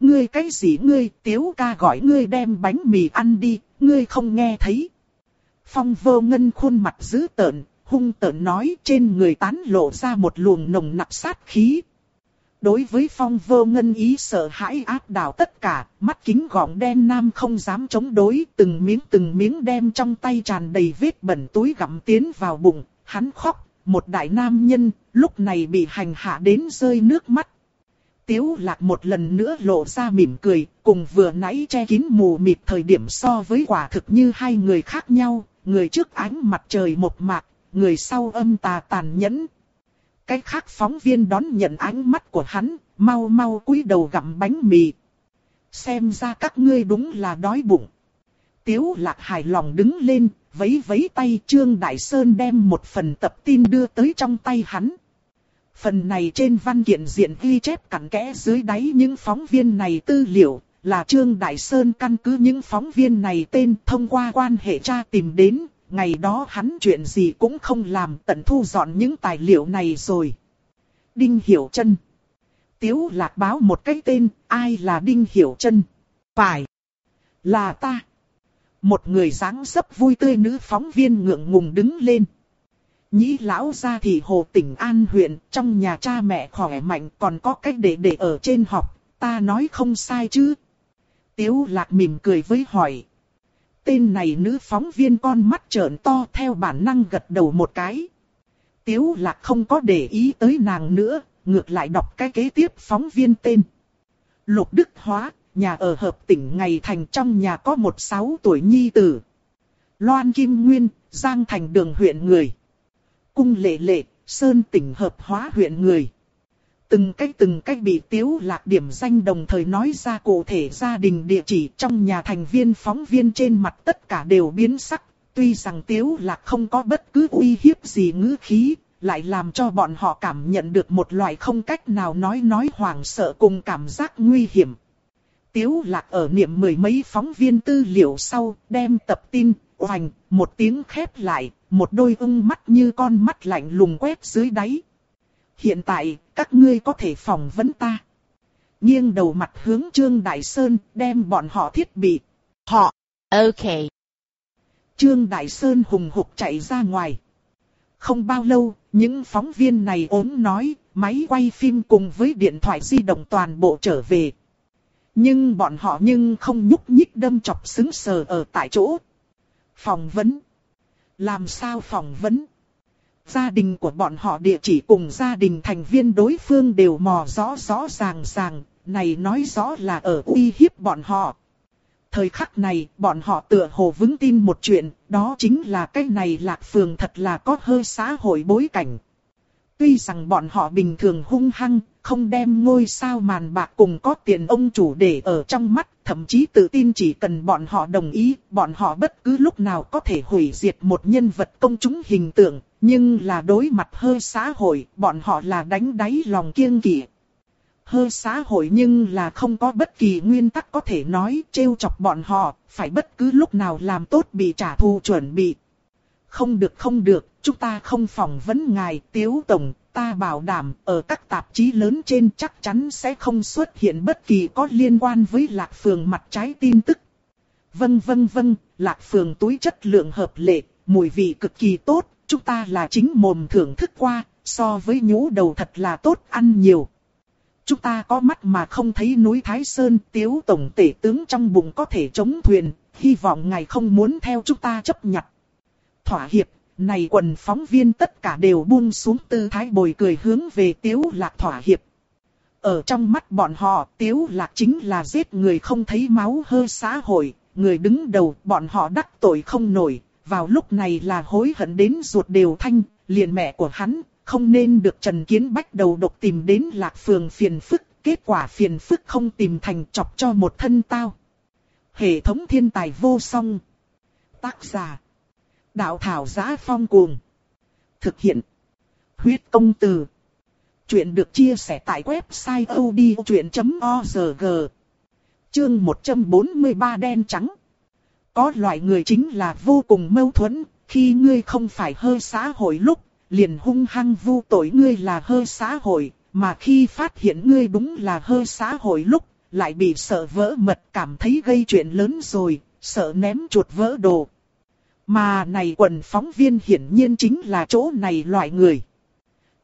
Ngươi cái gì ngươi, tiếu ca gọi ngươi đem bánh mì ăn đi, ngươi không nghe thấy. Phong vô ngân khuôn mặt dữ tợn, hung tợn nói trên người tán lộ ra một luồng nồng nặc sát khí. Đối với phong vô ngân ý sợ hãi áp đảo tất cả, mắt kính gọng đen nam không dám chống đối, từng miếng từng miếng đem trong tay tràn đầy vết bẩn túi gặm tiến vào bụng, hắn khóc, một đại nam nhân, lúc này bị hành hạ đến rơi nước mắt. Tiếu lạc một lần nữa lộ ra mỉm cười, cùng vừa nãy che kín mù mịt thời điểm so với quả thực như hai người khác nhau, người trước ánh mặt trời một mạc, người sau âm tà tàn nhẫn. Cái khác phóng viên đón nhận ánh mắt của hắn, mau mau cúi đầu gặm bánh mì. Xem ra các ngươi đúng là đói bụng. Tiếu lạc hài lòng đứng lên, vấy vấy tay Trương Đại Sơn đem một phần tập tin đưa tới trong tay hắn. Phần này trên văn kiện diện ghi chép cặn kẽ dưới đáy những phóng viên này tư liệu, là Trương Đại Sơn căn cứ những phóng viên này tên thông qua quan hệ tra tìm đến, ngày đó hắn chuyện gì cũng không làm tận thu dọn những tài liệu này rồi. Đinh Hiểu Trân Tiếu lạc báo một cái tên, ai là Đinh Hiểu Trân? Phải, là ta. Một người dáng dấp vui tươi nữ phóng viên ngượng ngùng đứng lên. Nhĩ lão gia thì hồ tỉnh An huyện, trong nhà cha mẹ khỏe mạnh còn có cách để để ở trên học, ta nói không sai chứ. Tiếu lạc mỉm cười với hỏi. Tên này nữ phóng viên con mắt trợn to theo bản năng gật đầu một cái. Tiếu lạc không có để ý tới nàng nữa, ngược lại đọc cái kế tiếp phóng viên tên. Lục Đức Hóa, nhà ở hợp tỉnh ngày thành trong nhà có một sáu tuổi nhi tử. Loan Kim Nguyên, Giang Thành đường huyện người. Cung Lệ Lệ, Sơn tỉnh hợp hóa huyện người. Từng cách từng cách bị tiếu lạc điểm danh đồng thời nói ra cụ thể gia đình địa chỉ trong nhà thành viên phóng viên trên mặt tất cả đều biến sắc. Tuy rằng tiếu lạc không có bất cứ uy hiếp gì ngữ khí, lại làm cho bọn họ cảm nhận được một loại không cách nào nói nói hoảng sợ cùng cảm giác nguy hiểm. Tiếu lạc ở niệm mười mấy phóng viên tư liệu sau, đem tập tin, oành, một tiếng khép lại, một đôi ưng mắt như con mắt lạnh lùng quét dưới đáy. Hiện tại, các ngươi có thể phỏng vấn ta. Nghiêng đầu mặt hướng Trương Đại Sơn, đem bọn họ thiết bị. Họ, ok. Trương Đại Sơn hùng hục chạy ra ngoài. Không bao lâu, những phóng viên này ốm nói, máy quay phim cùng với điện thoại di động toàn bộ trở về. Nhưng bọn họ nhưng không nhúc nhích đâm chọc xứng sờ ở tại chỗ. Phỏng vấn. Làm sao phỏng vấn? Gia đình của bọn họ địa chỉ cùng gia đình thành viên đối phương đều mò rõ rõ ràng ràng, này nói rõ là ở uy hiếp bọn họ. Thời khắc này, bọn họ tựa hồ vững tin một chuyện, đó chính là cái này lạc phường thật là có hơi xã hội bối cảnh. Tuy rằng bọn họ bình thường hung hăng, không đem ngôi sao màn bạc cùng có tiền ông chủ để ở trong mắt, thậm chí tự tin chỉ cần bọn họ đồng ý, bọn họ bất cứ lúc nào có thể hủy diệt một nhân vật công chúng hình tượng, nhưng là đối mặt hơi xã hội, bọn họ là đánh đáy lòng kiêng kỵ. Hơi xã hội nhưng là không có bất kỳ nguyên tắc có thể nói trêu chọc bọn họ, phải bất cứ lúc nào làm tốt bị trả thù chuẩn bị. Không được không được, chúng ta không phỏng vấn ngài Tiếu Tổng, ta bảo đảm ở các tạp chí lớn trên chắc chắn sẽ không xuất hiện bất kỳ có liên quan với Lạc Phường mặt trái tin tức. Vâng vâng vâng, Lạc Phường túi chất lượng hợp lệ, mùi vị cực kỳ tốt, chúng ta là chính mồm thưởng thức qua, so với nhũ đầu thật là tốt ăn nhiều. Chúng ta có mắt mà không thấy núi Thái Sơn, tiếu tổng tể tướng trong bụng có thể chống thuyền, hy vọng ngài không muốn theo chúng ta chấp nhận. Thỏa hiệp, này quần phóng viên tất cả đều buông xuống tư thái bồi cười hướng về tiếu lạc thỏa hiệp. Ở trong mắt bọn họ, tiếu lạc chính là giết người không thấy máu hơ xã hội, người đứng đầu bọn họ đắc tội không nổi, vào lúc này là hối hận đến ruột đều thanh, liền mẹ của hắn, không nên được Trần Kiến Bách đầu độc tìm đến lạc phường phiền phức, kết quả phiền phức không tìm thành chọc cho một thân tao. Hệ thống thiên tài vô song. Tác giả. Đạo thảo giá phong cuồng. Thực hiện. Huyết công từ. Chuyện được chia sẻ tại website odchuyện.org. Chương 143 đen trắng. Có loại người chính là vô cùng mâu thuẫn, khi ngươi không phải hơi xã hội lúc, liền hung hăng vu tội ngươi là hơi xã hội, mà khi phát hiện ngươi đúng là hơi xã hội lúc, lại bị sợ vỡ mật cảm thấy gây chuyện lớn rồi, sợ ném chuột vỡ đồ. Mà này quần phóng viên hiển nhiên chính là chỗ này loại người.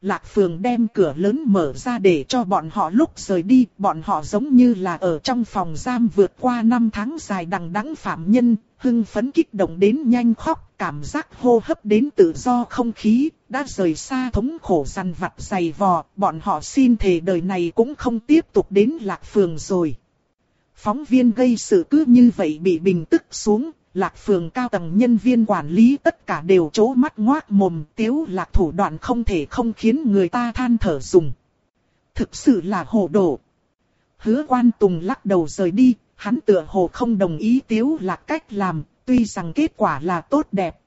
Lạc Phường đem cửa lớn mở ra để cho bọn họ lúc rời đi, bọn họ giống như là ở trong phòng giam vượt qua năm tháng dài đằng đẵng phạm nhân, hưng phấn kích động đến nhanh khóc, cảm giác hô hấp đến tự do không khí, đã rời xa thống khổ rằn vặt dày vò, bọn họ xin thề đời này cũng không tiếp tục đến Lạc Phường rồi. Phóng viên gây sự cứ như vậy bị bình tức xuống, lạc phường cao tầng nhân viên quản lý tất cả đều chố mắt ngoác mồm tiếu lạc thủ đoạn không thể không khiến người ta than thở dùng. Thực sự là hồ đồ. Hứa quan tùng lắc đầu rời đi, hắn tựa hồ không đồng ý tiếu lạc cách làm, tuy rằng kết quả là tốt đẹp.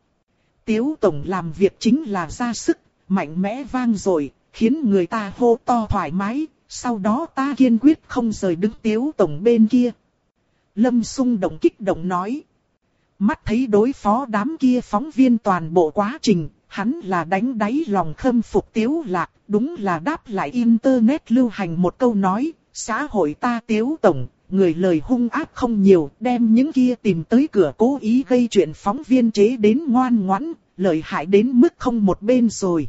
Tiếu tổng làm việc chính là ra sức, mạnh mẽ vang dội, khiến người ta hô to thoải mái, sau đó ta kiên quyết không rời đứng tiếu tổng bên kia. Lâm sung động kích động nói. Mắt thấy đối phó đám kia phóng viên toàn bộ quá trình, hắn là đánh đáy lòng khâm phục tiếu lạc, đúng là đáp lại internet lưu hành một câu nói, xã hội ta tiếu tổng, người lời hung ác không nhiều, đem những kia tìm tới cửa cố ý gây chuyện phóng viên chế đến ngoan ngoãn, lợi hại đến mức không một bên rồi.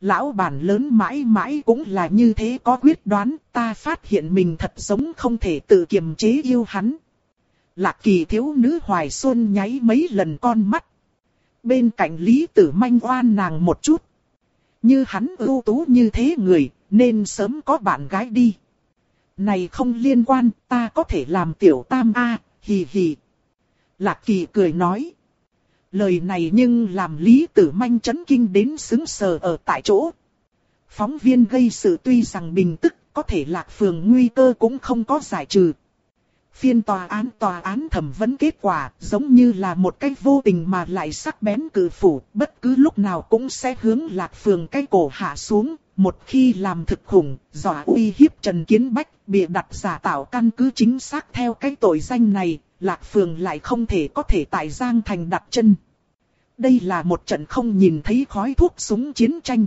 Lão bản lớn mãi mãi cũng là như thế có quyết đoán, ta phát hiện mình thật giống không thể tự kiềm chế yêu hắn. Lạc kỳ thiếu nữ hoài xuân nháy mấy lần con mắt. Bên cạnh Lý Tử Manh oan nàng một chút. Như hắn ưu tú như thế người, nên sớm có bạn gái đi. Này không liên quan, ta có thể làm tiểu tam A, hì hì. Lạc kỳ cười nói. Lời này nhưng làm Lý Tử Manh chấn kinh đến xứng sờ ở tại chỗ. Phóng viên gây sự tuy rằng bình tức, có thể lạc phường nguy cơ cũng không có giải trừ. Phiên tòa án tòa án thẩm vấn kết quả giống như là một cái vô tình mà lại sắc bén cử phủ, bất cứ lúc nào cũng sẽ hướng lạc phường cái cổ hạ xuống, một khi làm thực khủng, dọa uy hiếp Trần Kiến Bách, bịa đặt giả tạo căn cứ chính xác theo cái tội danh này, lạc phường lại không thể có thể tại Giang Thành đặt chân. Đây là một trận không nhìn thấy khói thuốc súng chiến tranh.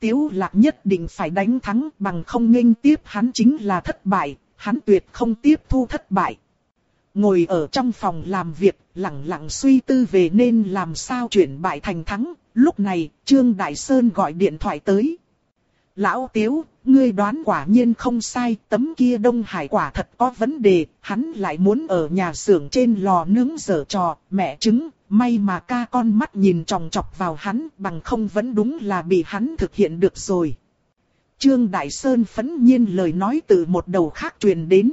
Tiếu lạc nhất định phải đánh thắng bằng không nghênh tiếp hắn chính là thất bại, hắn tuyệt không tiếp thu thất bại. Ngồi ở trong phòng làm việc, lặng lặng suy tư về nên làm sao chuyển bại thành thắng. Lúc này, Trương Đại Sơn gọi điện thoại tới. Lão Tiếu, ngươi đoán quả nhiên không sai, tấm kia Đông Hải quả thật có vấn đề, hắn lại muốn ở nhà xưởng trên lò nướng dở trò, mẹ trứng, may mà ca con mắt nhìn tròng trọc vào hắn, bằng không vẫn đúng là bị hắn thực hiện được rồi. Trương Đại Sơn phấn nhiên lời nói từ một đầu khác truyền đến.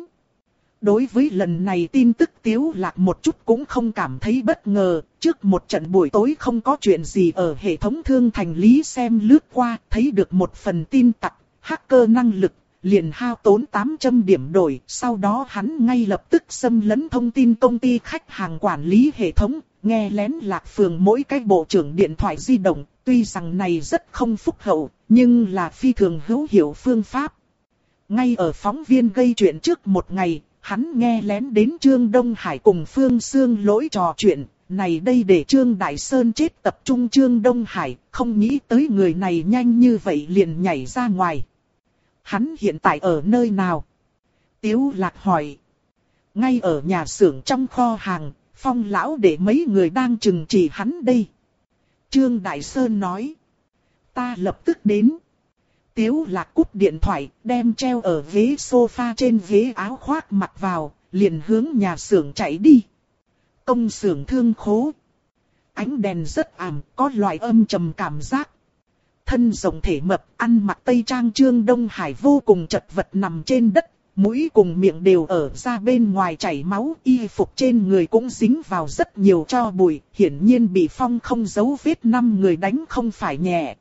Đối với lần này tin tức tiếu lạc một chút cũng không cảm thấy bất ngờ, trước một trận buổi tối không có chuyện gì ở hệ thống thương thành lý xem lướt qua, thấy được một phần tin tặc, hacker năng lực, liền hao tốn 800 điểm đổi, sau đó hắn ngay lập tức xâm lấn thông tin công ty khách hàng quản lý hệ thống, nghe lén lạc phường mỗi cái bộ trưởng điện thoại di động, tuy rằng này rất không phúc hậu, nhưng là phi thường hữu hiệu phương pháp. Ngay ở phóng viên gây chuyện trước một ngày, hắn nghe lén đến Trương Đông Hải cùng Phương Sương lỗi trò chuyện, này đây để Trương Đại Sơn chết tập trung Trương Đông Hải, không nghĩ tới người này nhanh như vậy liền nhảy ra ngoài. Hắn hiện tại ở nơi nào? Tiếu Lạc hỏi. Ngay ở nhà xưởng trong kho hàng, phong lão để mấy người đang chừng trị hắn đây. Trương Đại Sơn nói. Ta lập tức đến. Tiếu lạc cúp điện thoại, đem treo ở ghế sofa trên ghế áo khoác mặc vào, liền hướng nhà xưởng chạy đi. Công xưởng thương khố. Ánh đèn rất ảm, có loại âm trầm cảm giác. Thân rộng thể mập, ăn mặc tây trang trương Đông Hải vô cùng chật vật nằm trên đất, mũi cùng miệng đều ở ra bên ngoài chảy máu, y phục trên người cũng dính vào rất nhiều cho bụi, hiển nhiên bị phong không giấu vết năm người đánh không phải nhẹ.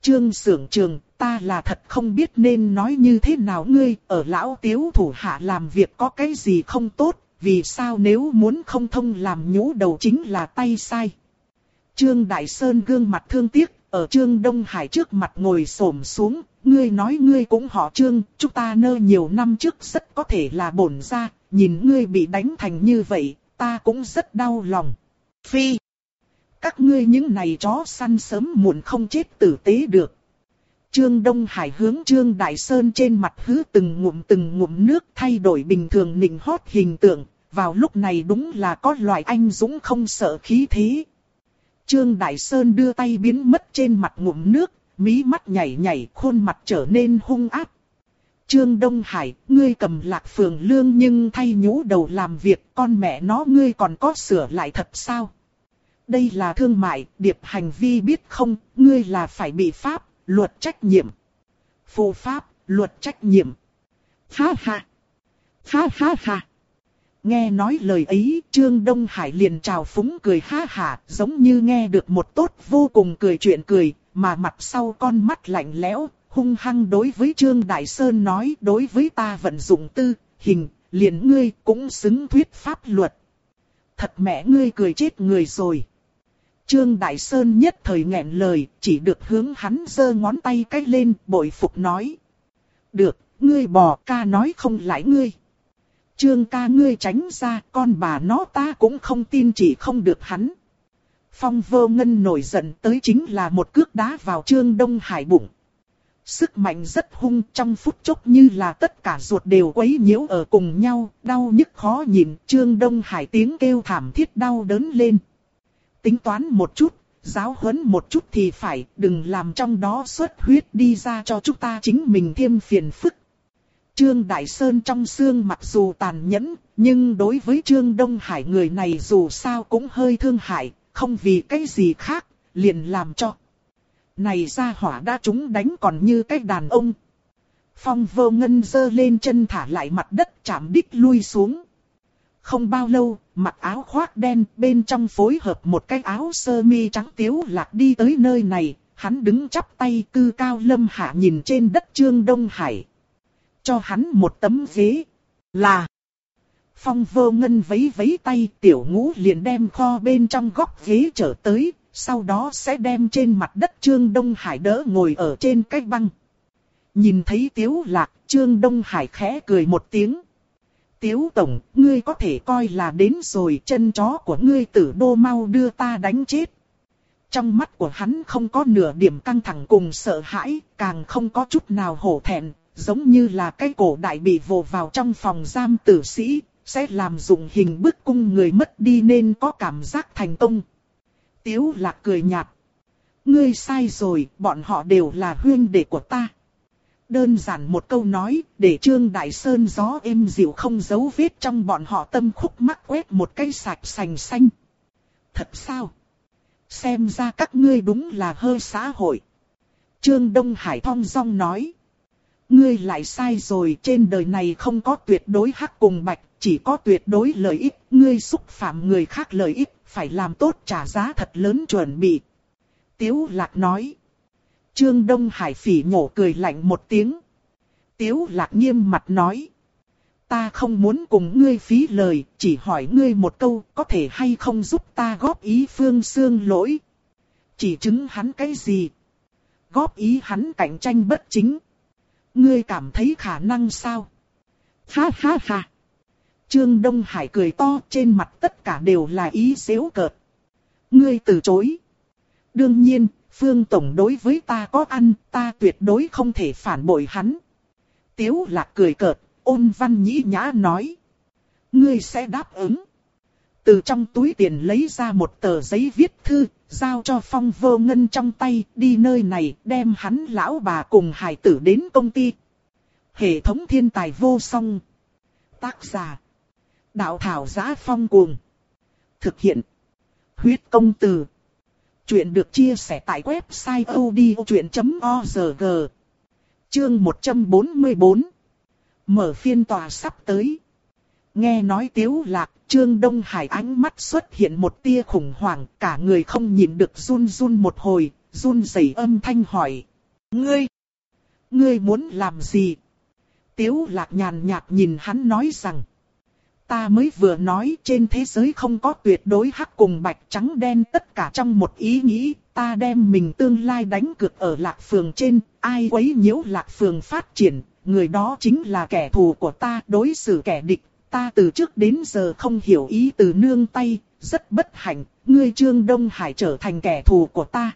Trương sưởng trường, ta là thật không biết nên nói như thế nào ngươi, ở lão tiếu thủ hạ làm việc có cái gì không tốt, vì sao nếu muốn không thông làm nhũ đầu chính là tay sai. Trương Đại Sơn gương mặt thương tiếc, ở Trương Đông Hải trước mặt ngồi xổm xuống, ngươi nói ngươi cũng họ Trương, chúng ta nơ nhiều năm trước rất có thể là bổn ra, nhìn ngươi bị đánh thành như vậy, ta cũng rất đau lòng. Phi, các ngươi những này chó săn sớm muộn không chết tử tế được. Trương Đông Hải hướng Trương Đại Sơn trên mặt hứ từng ngụm từng ngụm nước thay đổi bình thường nịnh hót hình tượng, vào lúc này đúng là có loại anh dũng không sợ khí thế. Trương Đại Sơn đưa tay biến mất trên mặt ngụm nước, mí mắt nhảy nhảy khuôn mặt trở nên hung ác. Trương Đông Hải, ngươi cầm lạc phường lương nhưng thay nhũ đầu làm việc, con mẹ nó ngươi còn có sửa lại thật sao? Đây là thương mại, điệp hành vi biết không, ngươi là phải bị pháp, luật trách nhiệm. Phù pháp, luật trách nhiệm. Ha ha. Ha ha ha. Nghe nói lời ấy, Trương Đông Hải liền chào phúng cười ha ha, giống như nghe được một tốt vô cùng cười chuyện cười, mà mặt sau con mắt lạnh lẽo, hung hăng đối với Trương Đại Sơn nói đối với ta vận dụng tư, hình, liền ngươi cũng xứng thuyết pháp luật. Thật mẹ ngươi cười chết người rồi. Trương Đại Sơn nhất thời nghẹn lời, chỉ được hướng hắn giơ ngón tay cách lên, bội phục nói. Được, ngươi bỏ ca nói không lãi ngươi. Trương ca ngươi tránh ra, con bà nó ta cũng không tin chỉ không được hắn. Phong vô ngân nổi giận tới chính là một cước đá vào Trương Đông Hải bụng. Sức mạnh rất hung trong phút chốc như là tất cả ruột đều quấy nhiễu ở cùng nhau, đau nhức khó nhìn, Trương Đông Hải tiếng kêu thảm thiết đau đớn lên. Tính toán một chút, giáo huấn một chút thì phải, đừng làm trong đó xuất huyết đi ra cho chúng ta chính mình thêm phiền phức. Trương Đại Sơn trong xương mặc dù tàn nhẫn, nhưng đối với Trương Đông Hải người này dù sao cũng hơi thương hại, không vì cái gì khác, liền làm cho. Này ra hỏa đã chúng đánh còn như cái đàn ông. Phong vô ngân dơ lên chân thả lại mặt đất chạm đích lui xuống. Không bao lâu, mặc áo khoác đen bên trong phối hợp một cái áo sơ mi trắng tiếu lạc đi tới nơi này. Hắn đứng chắp tay cư cao lâm hạ nhìn trên đất trương Đông Hải. Cho hắn một tấm ghế. Là. Phong vô ngân vấy vấy tay tiểu ngũ liền đem kho bên trong góc ghế trở tới. Sau đó sẽ đem trên mặt đất trương Đông Hải đỡ ngồi ở trên cái băng. Nhìn thấy tiếu lạc, Trương Đông Hải khẽ cười một tiếng. Tiếu Tổng, ngươi có thể coi là đến rồi chân chó của ngươi tử đô mau đưa ta đánh chết. Trong mắt của hắn không có nửa điểm căng thẳng cùng sợ hãi, càng không có chút nào hổ thẹn, giống như là cái cổ đại bị vồ vào trong phòng giam tử sĩ, sẽ làm dụng hình bức cung người mất đi nên có cảm giác thành công. Tiếu lạc cười nhạt. Ngươi sai rồi, bọn họ đều là huyên đệ của ta. Đơn giản một câu nói, để Trương Đại Sơn gió êm dịu không giấu vết trong bọn họ tâm khúc mắc quét một cây sạch sành xanh. Thật sao? Xem ra các ngươi đúng là hơi xã hội. Trương Đông Hải thong dong nói. Ngươi lại sai rồi, trên đời này không có tuyệt đối hắc cùng bạch, chỉ có tuyệt đối lợi ích. Ngươi xúc phạm người khác lợi ích, phải làm tốt trả giá thật lớn chuẩn bị. Tiếu Lạc nói. Trương Đông Hải phỉ nhổ cười lạnh một tiếng. Tiếu lạc nghiêm mặt nói. Ta không muốn cùng ngươi phí lời, chỉ hỏi ngươi một câu, có thể hay không giúp ta góp ý phương xương lỗi. Chỉ chứng hắn cái gì? Góp ý hắn cạnh tranh bất chính. Ngươi cảm thấy khả năng sao? Ha ha ha! Trương Đông Hải cười to trên mặt tất cả đều là ý xéo cợt. Ngươi từ chối. Đương nhiên, Phương Tổng đối với ta có ăn, ta tuyệt đối không thể phản bội hắn. Tiếu lạc cười cợt, ôn văn nhĩ nhã nói. Ngươi sẽ đáp ứng. Từ trong túi tiền lấy ra một tờ giấy viết thư, giao cho phong vô ngân trong tay, đi nơi này, đem hắn lão bà cùng hải tử đến công ty. Hệ thống thiên tài vô song. Tác giả. Đạo thảo giá phong cuồng. Thực hiện. Huyết công từ. Chuyện được chia sẻ tại website odchuyện.org Chương 144 Mở phiên tòa sắp tới. Nghe nói tiếu lạc, Trương Đông Hải ánh mắt xuất hiện một tia khủng hoảng, cả người không nhìn được run run một hồi, run rẩy âm thanh hỏi. Ngươi! Ngươi muốn làm gì? Tiếu lạc nhàn nhạt nhìn hắn nói rằng. Ta mới vừa nói trên thế giới không có tuyệt đối hắc cùng bạch trắng đen tất cả trong một ý nghĩ, ta đem mình tương lai đánh cược ở lạc phường trên, ai quấy nhiễu lạc phường phát triển, người đó chính là kẻ thù của ta đối xử kẻ địch, ta từ trước đến giờ không hiểu ý từ nương tay, rất bất hạnh, ngươi Trương Đông Hải trở thành kẻ thù của ta.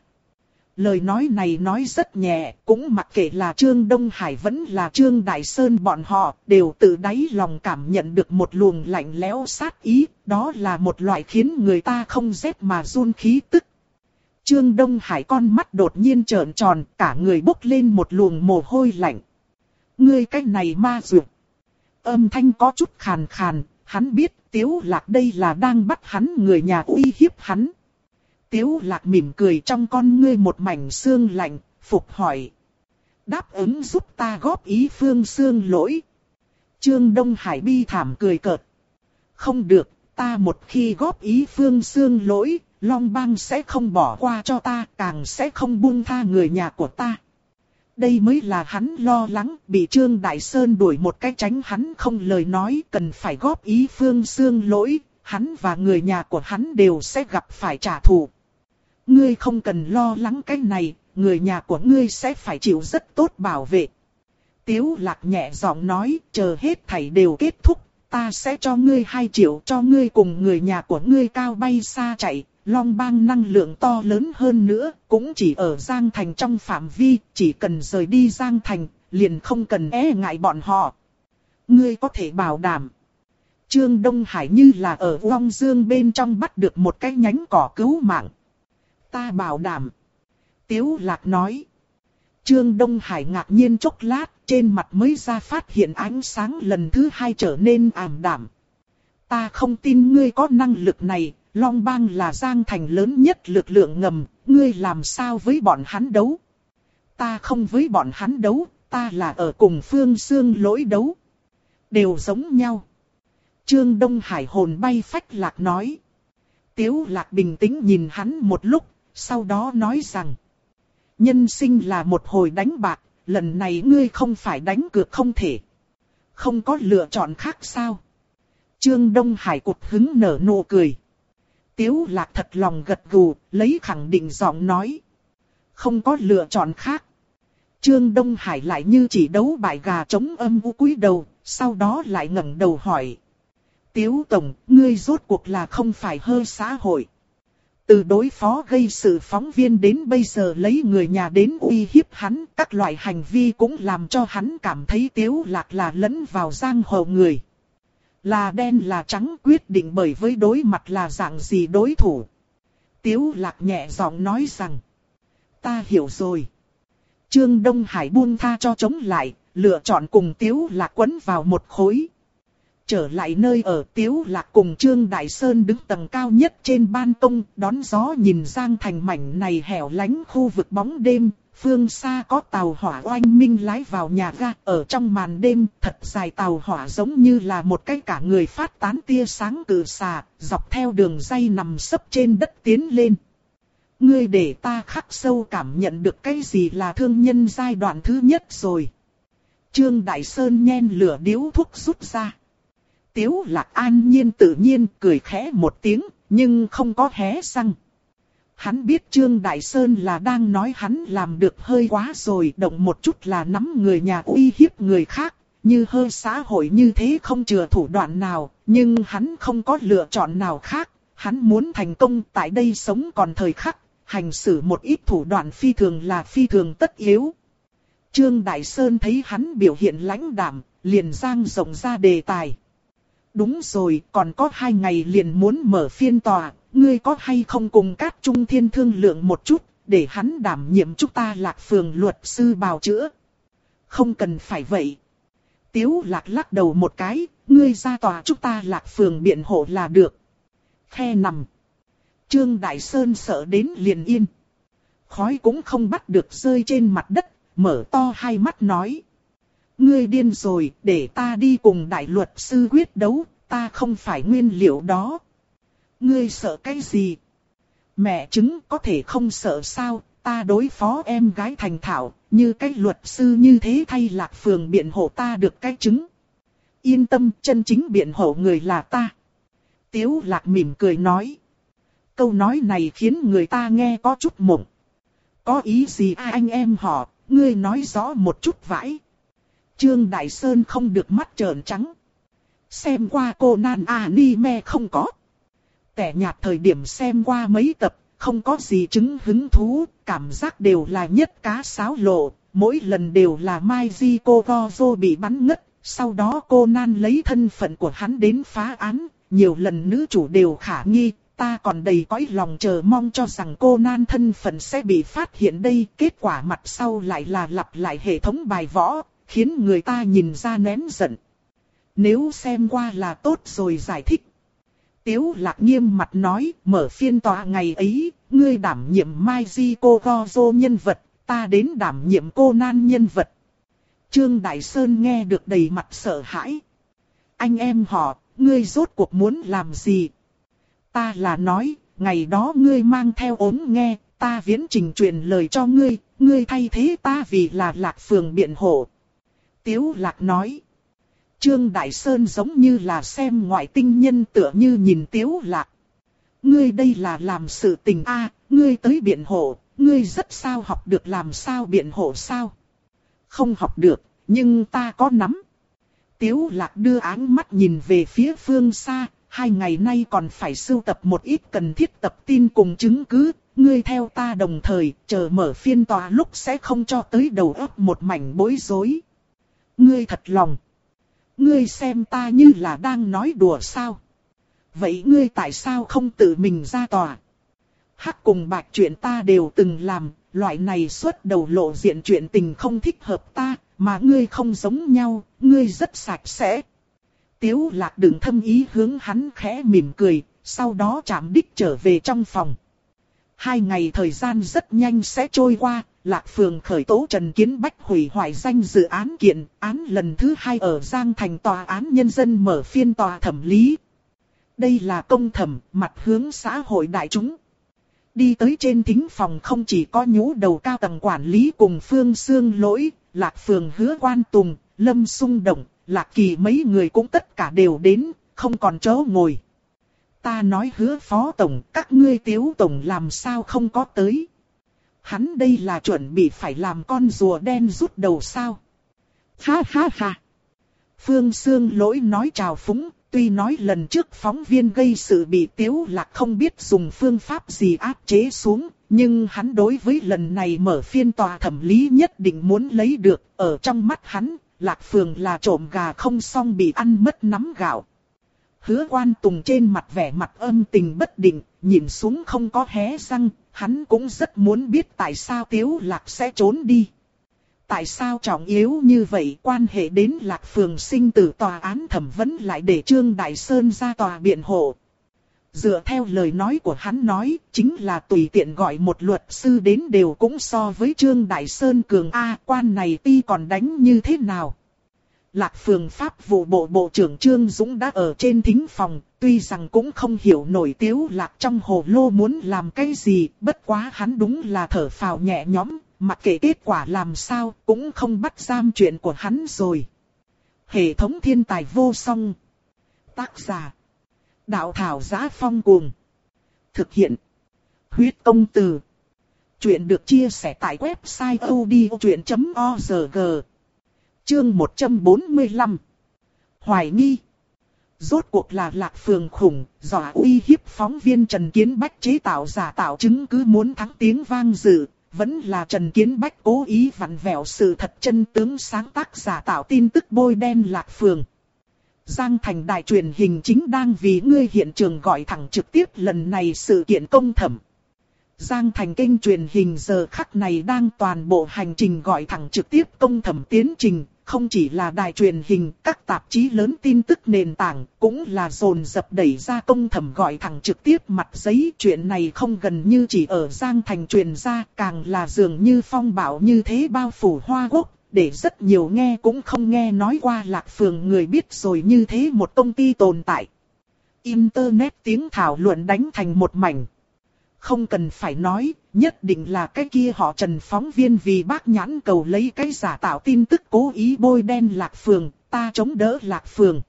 Lời nói này nói rất nhẹ, cũng mặc kệ là Trương Đông Hải vẫn là Trương Đại Sơn bọn họ, đều từ đáy lòng cảm nhận được một luồng lạnh lẽo sát ý, đó là một loại khiến người ta không rét mà run khí tức. Trương Đông Hải con mắt đột nhiên trợn tròn, cả người bốc lên một luồng mồ hôi lạnh. Ngươi cách này ma dược. Âm thanh có chút khàn khàn, hắn biết Tiếu Lạc đây là đang bắt hắn người nhà uy hiếp hắn. Tiếu lạc mỉm cười trong con ngươi một mảnh xương lạnh, phục hỏi. Đáp ứng giúp ta góp ý phương xương lỗi. Trương Đông Hải bi thảm cười cợt. Không được, ta một khi góp ý phương xương lỗi, Long Bang sẽ không bỏ qua cho ta, càng sẽ không buông tha người nhà của ta. Đây mới là hắn lo lắng, bị Trương Đại Sơn đuổi một cách tránh hắn không lời nói, cần phải góp ý phương xương lỗi, hắn và người nhà của hắn đều sẽ gặp phải trả thù ngươi không cần lo lắng cái này, người nhà của ngươi sẽ phải chịu rất tốt bảo vệ. Tiếu lạc nhẹ giọng nói, chờ hết thảy đều kết thúc, ta sẽ cho ngươi 2 triệu cho ngươi cùng người nhà của ngươi cao bay xa chạy. Long bang năng lượng to lớn hơn nữa, cũng chỉ ở Giang Thành trong phạm vi, chỉ cần rời đi Giang Thành, liền không cần e ngại bọn họ. Ngươi có thể bảo đảm. Trương Đông Hải như là ở Long Dương bên trong bắt được một cái nhánh cỏ cứu mạng ta bảo đảm. Tiếu lạc nói. Trương Đông Hải ngạc nhiên chốc lát, trên mặt mới ra phát hiện ánh sáng lần thứ hai trở nên ảm đạm. Ta không tin ngươi có năng lực này, Long Bang là giang thành lớn nhất lực lượng ngầm, ngươi làm sao với bọn hắn đấu? Ta không với bọn hắn đấu, ta là ở cùng Phương Sương lỗi đấu. Đều giống nhau. Trương Đông Hải hồn bay phách lạc nói. Tiếu lạc bình tĩnh nhìn hắn một lúc, sau đó nói rằng. Nhân sinh là một hồi đánh bạc, lần này ngươi không phải đánh cược không thể. Không có lựa chọn khác sao? Trương Đông Hải cục hứng nở nụ cười. Tiếu lạc thật lòng gật gù, lấy khẳng định giọng nói. Không có lựa chọn khác. Trương Đông Hải lại như chỉ đấu bại gà chống âm u cúi đầu, sau đó lại ngẩng đầu hỏi. Tiếu Tổng, ngươi rốt cuộc là không phải hơi xã hội. Từ đối phó gây sự phóng viên đến bây giờ lấy người nhà đến uy hiếp hắn, các loại hành vi cũng làm cho hắn cảm thấy tiếu lạc là lẫn vào giang hồ người. Là đen là trắng quyết định bởi với đối mặt là dạng gì đối thủ. Tiếu lạc nhẹ giọng nói rằng. Ta hiểu rồi. Trương Đông Hải buông tha cho chống lại, lựa chọn cùng Tiếu lạc quấn vào một khối. Trở lại nơi ở Tiếu Lạc cùng Trương Đại Sơn đứng tầng cao nhất trên ban công, đón gió nhìn sang Thành mảnh này hẻo lánh khu vực bóng đêm, phương xa có tàu hỏa oanh minh lái vào nhà ga, ở trong màn đêm, thật dài tàu hỏa giống như là một cái cả người phát tán tia sáng cử xà, dọc theo đường dây nằm sấp trên đất tiến lên. Ngươi để ta khắc sâu cảm nhận được cái gì là thương nhân giai đoạn thứ nhất rồi. Trương Đại Sơn nhen lửa điếu thuốc rút ra. Tiếu lạc an nhiên tự nhiên cười khẽ một tiếng, nhưng không có hé răng. Hắn biết Trương Đại Sơn là đang nói hắn làm được hơi quá rồi, động một chút là nắm người nhà uy hiếp người khác, như hơi xã hội như thế không chừa thủ đoạn nào, nhưng hắn không có lựa chọn nào khác, hắn muốn thành công tại đây sống còn thời khắc, hành xử một ít thủ đoạn phi thường là phi thường tất yếu. Trương Đại Sơn thấy hắn biểu hiện lãnh đạm, liền giang rộng ra đề tài. Đúng rồi, còn có hai ngày liền muốn mở phiên tòa, ngươi có hay không cùng các Trung Thiên thương lượng một chút, để hắn đảm nhiệm chúng ta lạc phường luật sư bào chữa. Không cần phải vậy. Tiếu lạc lắc đầu một cái, ngươi ra tòa chúng ta lạc phường biện hộ là được. Khe nằm. Trương Đại Sơn sợ đến liền yên. Khói cũng không bắt được rơi trên mặt đất, mở to hai mắt nói. Ngươi điên rồi, để ta đi cùng đại luật sư quyết đấu, ta không phải nguyên liệu đó. Ngươi sợ cái gì? Mẹ chứng có thể không sợ sao, ta đối phó em gái thành thảo, như cái luật sư như thế thay lạc phường biện hộ ta được cái chứng. Yên tâm, chân chính biện hộ người là ta. Tiếu lạc mỉm cười nói. Câu nói này khiến người ta nghe có chút mộng. Có ý gì à anh em họ, ngươi nói rõ một chút vãi. Trương Đại Sơn không được mắt trợn trắng. Xem qua cô nan anime không có. Tẻ nhạt thời điểm xem qua mấy tập, không có gì chứng hứng thú, cảm giác đều là nhất cá sáo lộ, mỗi lần đều là Mai Di cô Gozo bị bắn ngất, sau đó cô nan lấy thân phận của hắn đến phá án, nhiều lần nữ chủ đều khả nghi, ta còn đầy cõi lòng chờ mong cho rằng cô nan thân phận sẽ bị phát hiện đây, kết quả mặt sau lại là lặp lại hệ thống bài võ, khiến người ta nhìn ra nén giận. Nếu xem qua là tốt rồi giải thích. Tiếu lạc nghiêm mặt nói, mở phiên tòa ngày ấy, ngươi đảm nhiệm Mai Di Cô Gozo nhân vật, ta đến đảm nhiệm cô nan nhân vật. Trương Đại Sơn nghe được đầy mặt sợ hãi. Anh em họ, ngươi rốt cuộc muốn làm gì? Ta là nói, ngày đó ngươi mang theo ốm nghe, ta viễn trình truyền lời cho ngươi, ngươi thay thế ta vì là lạc phường biện hộ. Tiếu lạc nói. Trương Đại Sơn giống như là xem ngoại tinh nhân tựa như nhìn Tiếu lạc. Ngươi đây là làm sự tình a, ngươi tới biện hộ, ngươi rất sao học được làm sao biện hộ sao? Không học được, nhưng ta có nắm. Tiếu lạc đưa áng mắt nhìn về phía phương xa, hai ngày nay còn phải sưu tập một ít cần thiết tập tin cùng chứng cứ, ngươi theo ta đồng thời, chờ mở phiên tòa lúc sẽ không cho tới đầu óc một mảnh bối rối. Ngươi thật lòng. Ngươi xem ta như là đang nói đùa sao? Vậy ngươi tại sao không tự mình ra tòa? Hắc cùng bạc chuyện ta đều từng làm, loại này xuất đầu lộ diện chuyện tình không thích hợp ta, mà ngươi không giống nhau, ngươi rất sạch sẽ. Tiếu lạc đừng thâm ý hướng hắn khẽ mỉm cười, sau đó chạm đích trở về trong phòng. Hai ngày thời gian rất nhanh sẽ trôi qua, Lạc Phường khởi tố Trần Kiến Bách hủy hoại danh dự án kiện, án lần thứ hai ở Giang Thành Tòa án Nhân dân mở phiên tòa thẩm lý. Đây là công thẩm, mặt hướng xã hội đại chúng. Đi tới trên thính phòng không chỉ có nhũ đầu cao tầng quản lý cùng Phương Sương Lỗi, Lạc Phường hứa quan tùng, Lâm Sung Động, Lạc Kỳ mấy người cũng tất cả đều đến, không còn chỗ ngồi. Ta nói hứa phó tổng, các ngươi tiếu tổng làm sao không có tới. Hắn đây là chuẩn bị phải làm con rùa đen rút đầu sao. Ha ha ha. Phương Sương lỗi nói chào phúng, tuy nói lần trước phóng viên gây sự bị tiếu lạc không biết dùng phương pháp gì áp chế xuống, nhưng hắn đối với lần này mở phiên tòa thẩm lý nhất định muốn lấy được, ở trong mắt hắn, lạc phường là trộm gà không xong bị ăn mất nắm gạo. Hứa quan tùng trên mặt vẻ mặt âm tình bất định, nhìn xuống không có hé răng, hắn cũng rất muốn biết tại sao tiếu lạc sẽ trốn đi. Tại sao trọng yếu như vậy quan hệ đến lạc phường sinh tử tòa án thẩm vấn lại để Trương Đại Sơn ra tòa biện hộ. Dựa theo lời nói của hắn nói, chính là tùy tiện gọi một luật sư đến đều cũng so với Trương Đại Sơn cường A quan này ti còn đánh như thế nào. Lạc phường Pháp vụ bộ bộ trưởng Trương Dũng đã ở trên thính phòng, tuy rằng cũng không hiểu nổi tiếu lạc trong hồ lô muốn làm cái gì, bất quá hắn đúng là thở phào nhẹ nhõm, mặc kệ kết quả làm sao, cũng không bắt giam chuyện của hắn rồi. Hệ thống thiên tài vô song. Tác giả. Đạo thảo giá phong cuồng. Thực hiện. Huyết công từ. Chuyện được chia sẻ tại website odchuyện.org. Chương 145. Hoài nghi. Rốt cuộc là lạc phường khủng, dọa uy hiếp phóng viên Trần Kiến Bách chế tạo giả tạo chứng cứ muốn thắng tiếng vang dự, vẫn là Trần Kiến Bách cố ý vặn vẹo sự thật chân tướng sáng tác giả tạo tin tức bôi đen lạc phường. Giang thành đài truyền hình chính đang vì ngươi hiện trường gọi thẳng trực tiếp lần này sự kiện công thẩm. Giang thành kênh truyền hình giờ khắc này đang toàn bộ hành trình gọi thẳng trực tiếp công thẩm tiến trình, không chỉ là đài truyền hình, các tạp chí lớn tin tức nền tảng, cũng là dồn dập đẩy ra công thẩm gọi thẳng trực tiếp mặt giấy. Chuyện này không gần như chỉ ở Giang Thành truyền ra, càng là dường như phong bạo như thế bao phủ hoa quốc, để rất nhiều nghe cũng không nghe nói qua lạc phường người biết rồi như thế một công ty tồn tại. Internet tiếng thảo luận đánh thành một mảnh. Không cần phải nói, nhất định là cái kia họ trần phóng viên vì bác nhãn cầu lấy cái giả tạo tin tức cố ý bôi đen lạc phường, ta chống đỡ lạc phường.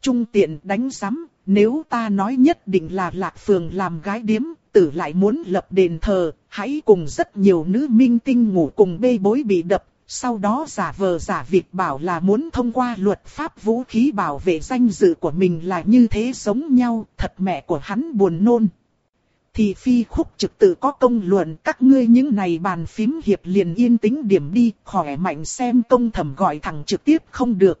Trung tiện đánh giám, nếu ta nói nhất định là lạc phường làm gái điếm, tử lại muốn lập đền thờ, hãy cùng rất nhiều nữ minh tinh ngủ cùng bê bối bị đập, sau đó giả vờ giả việc bảo là muốn thông qua luật pháp vũ khí bảo vệ danh dự của mình là như thế sống nhau, thật mẹ của hắn buồn nôn thì phi khúc trực tự có công luận các ngươi những này bàn phím hiệp liền yên tĩnh điểm đi, khỏe mạnh xem công thẩm gọi thẳng trực tiếp không được.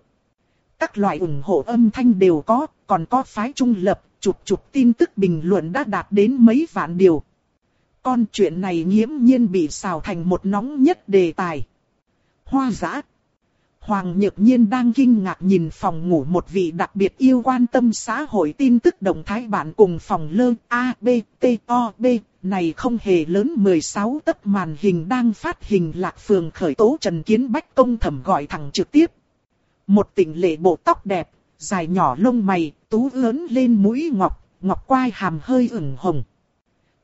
Các loại ủng hộ âm thanh đều có, còn có phái trung lập, chụp chụp tin tức bình luận đã đạt đến mấy vạn điều. Con chuyện này nghiễm nhiên bị xào thành một nóng nhất đề tài. Hoa giã. Hoàng Nhược Nhiên đang kinh ngạc nhìn phòng ngủ một vị đặc biệt yêu quan tâm xã hội tin tức động thái bạn cùng phòng lơ A, B, T, O, B, này không hề lớn 16 tấc màn hình đang phát hình lạc phường khởi tố Trần Kiến Bách công thẩm gọi thẳng trực tiếp. Một tỉnh lệ bộ tóc đẹp, dài nhỏ lông mày, tú lớn lên mũi ngọc, ngọc quai hàm hơi ửng hồng.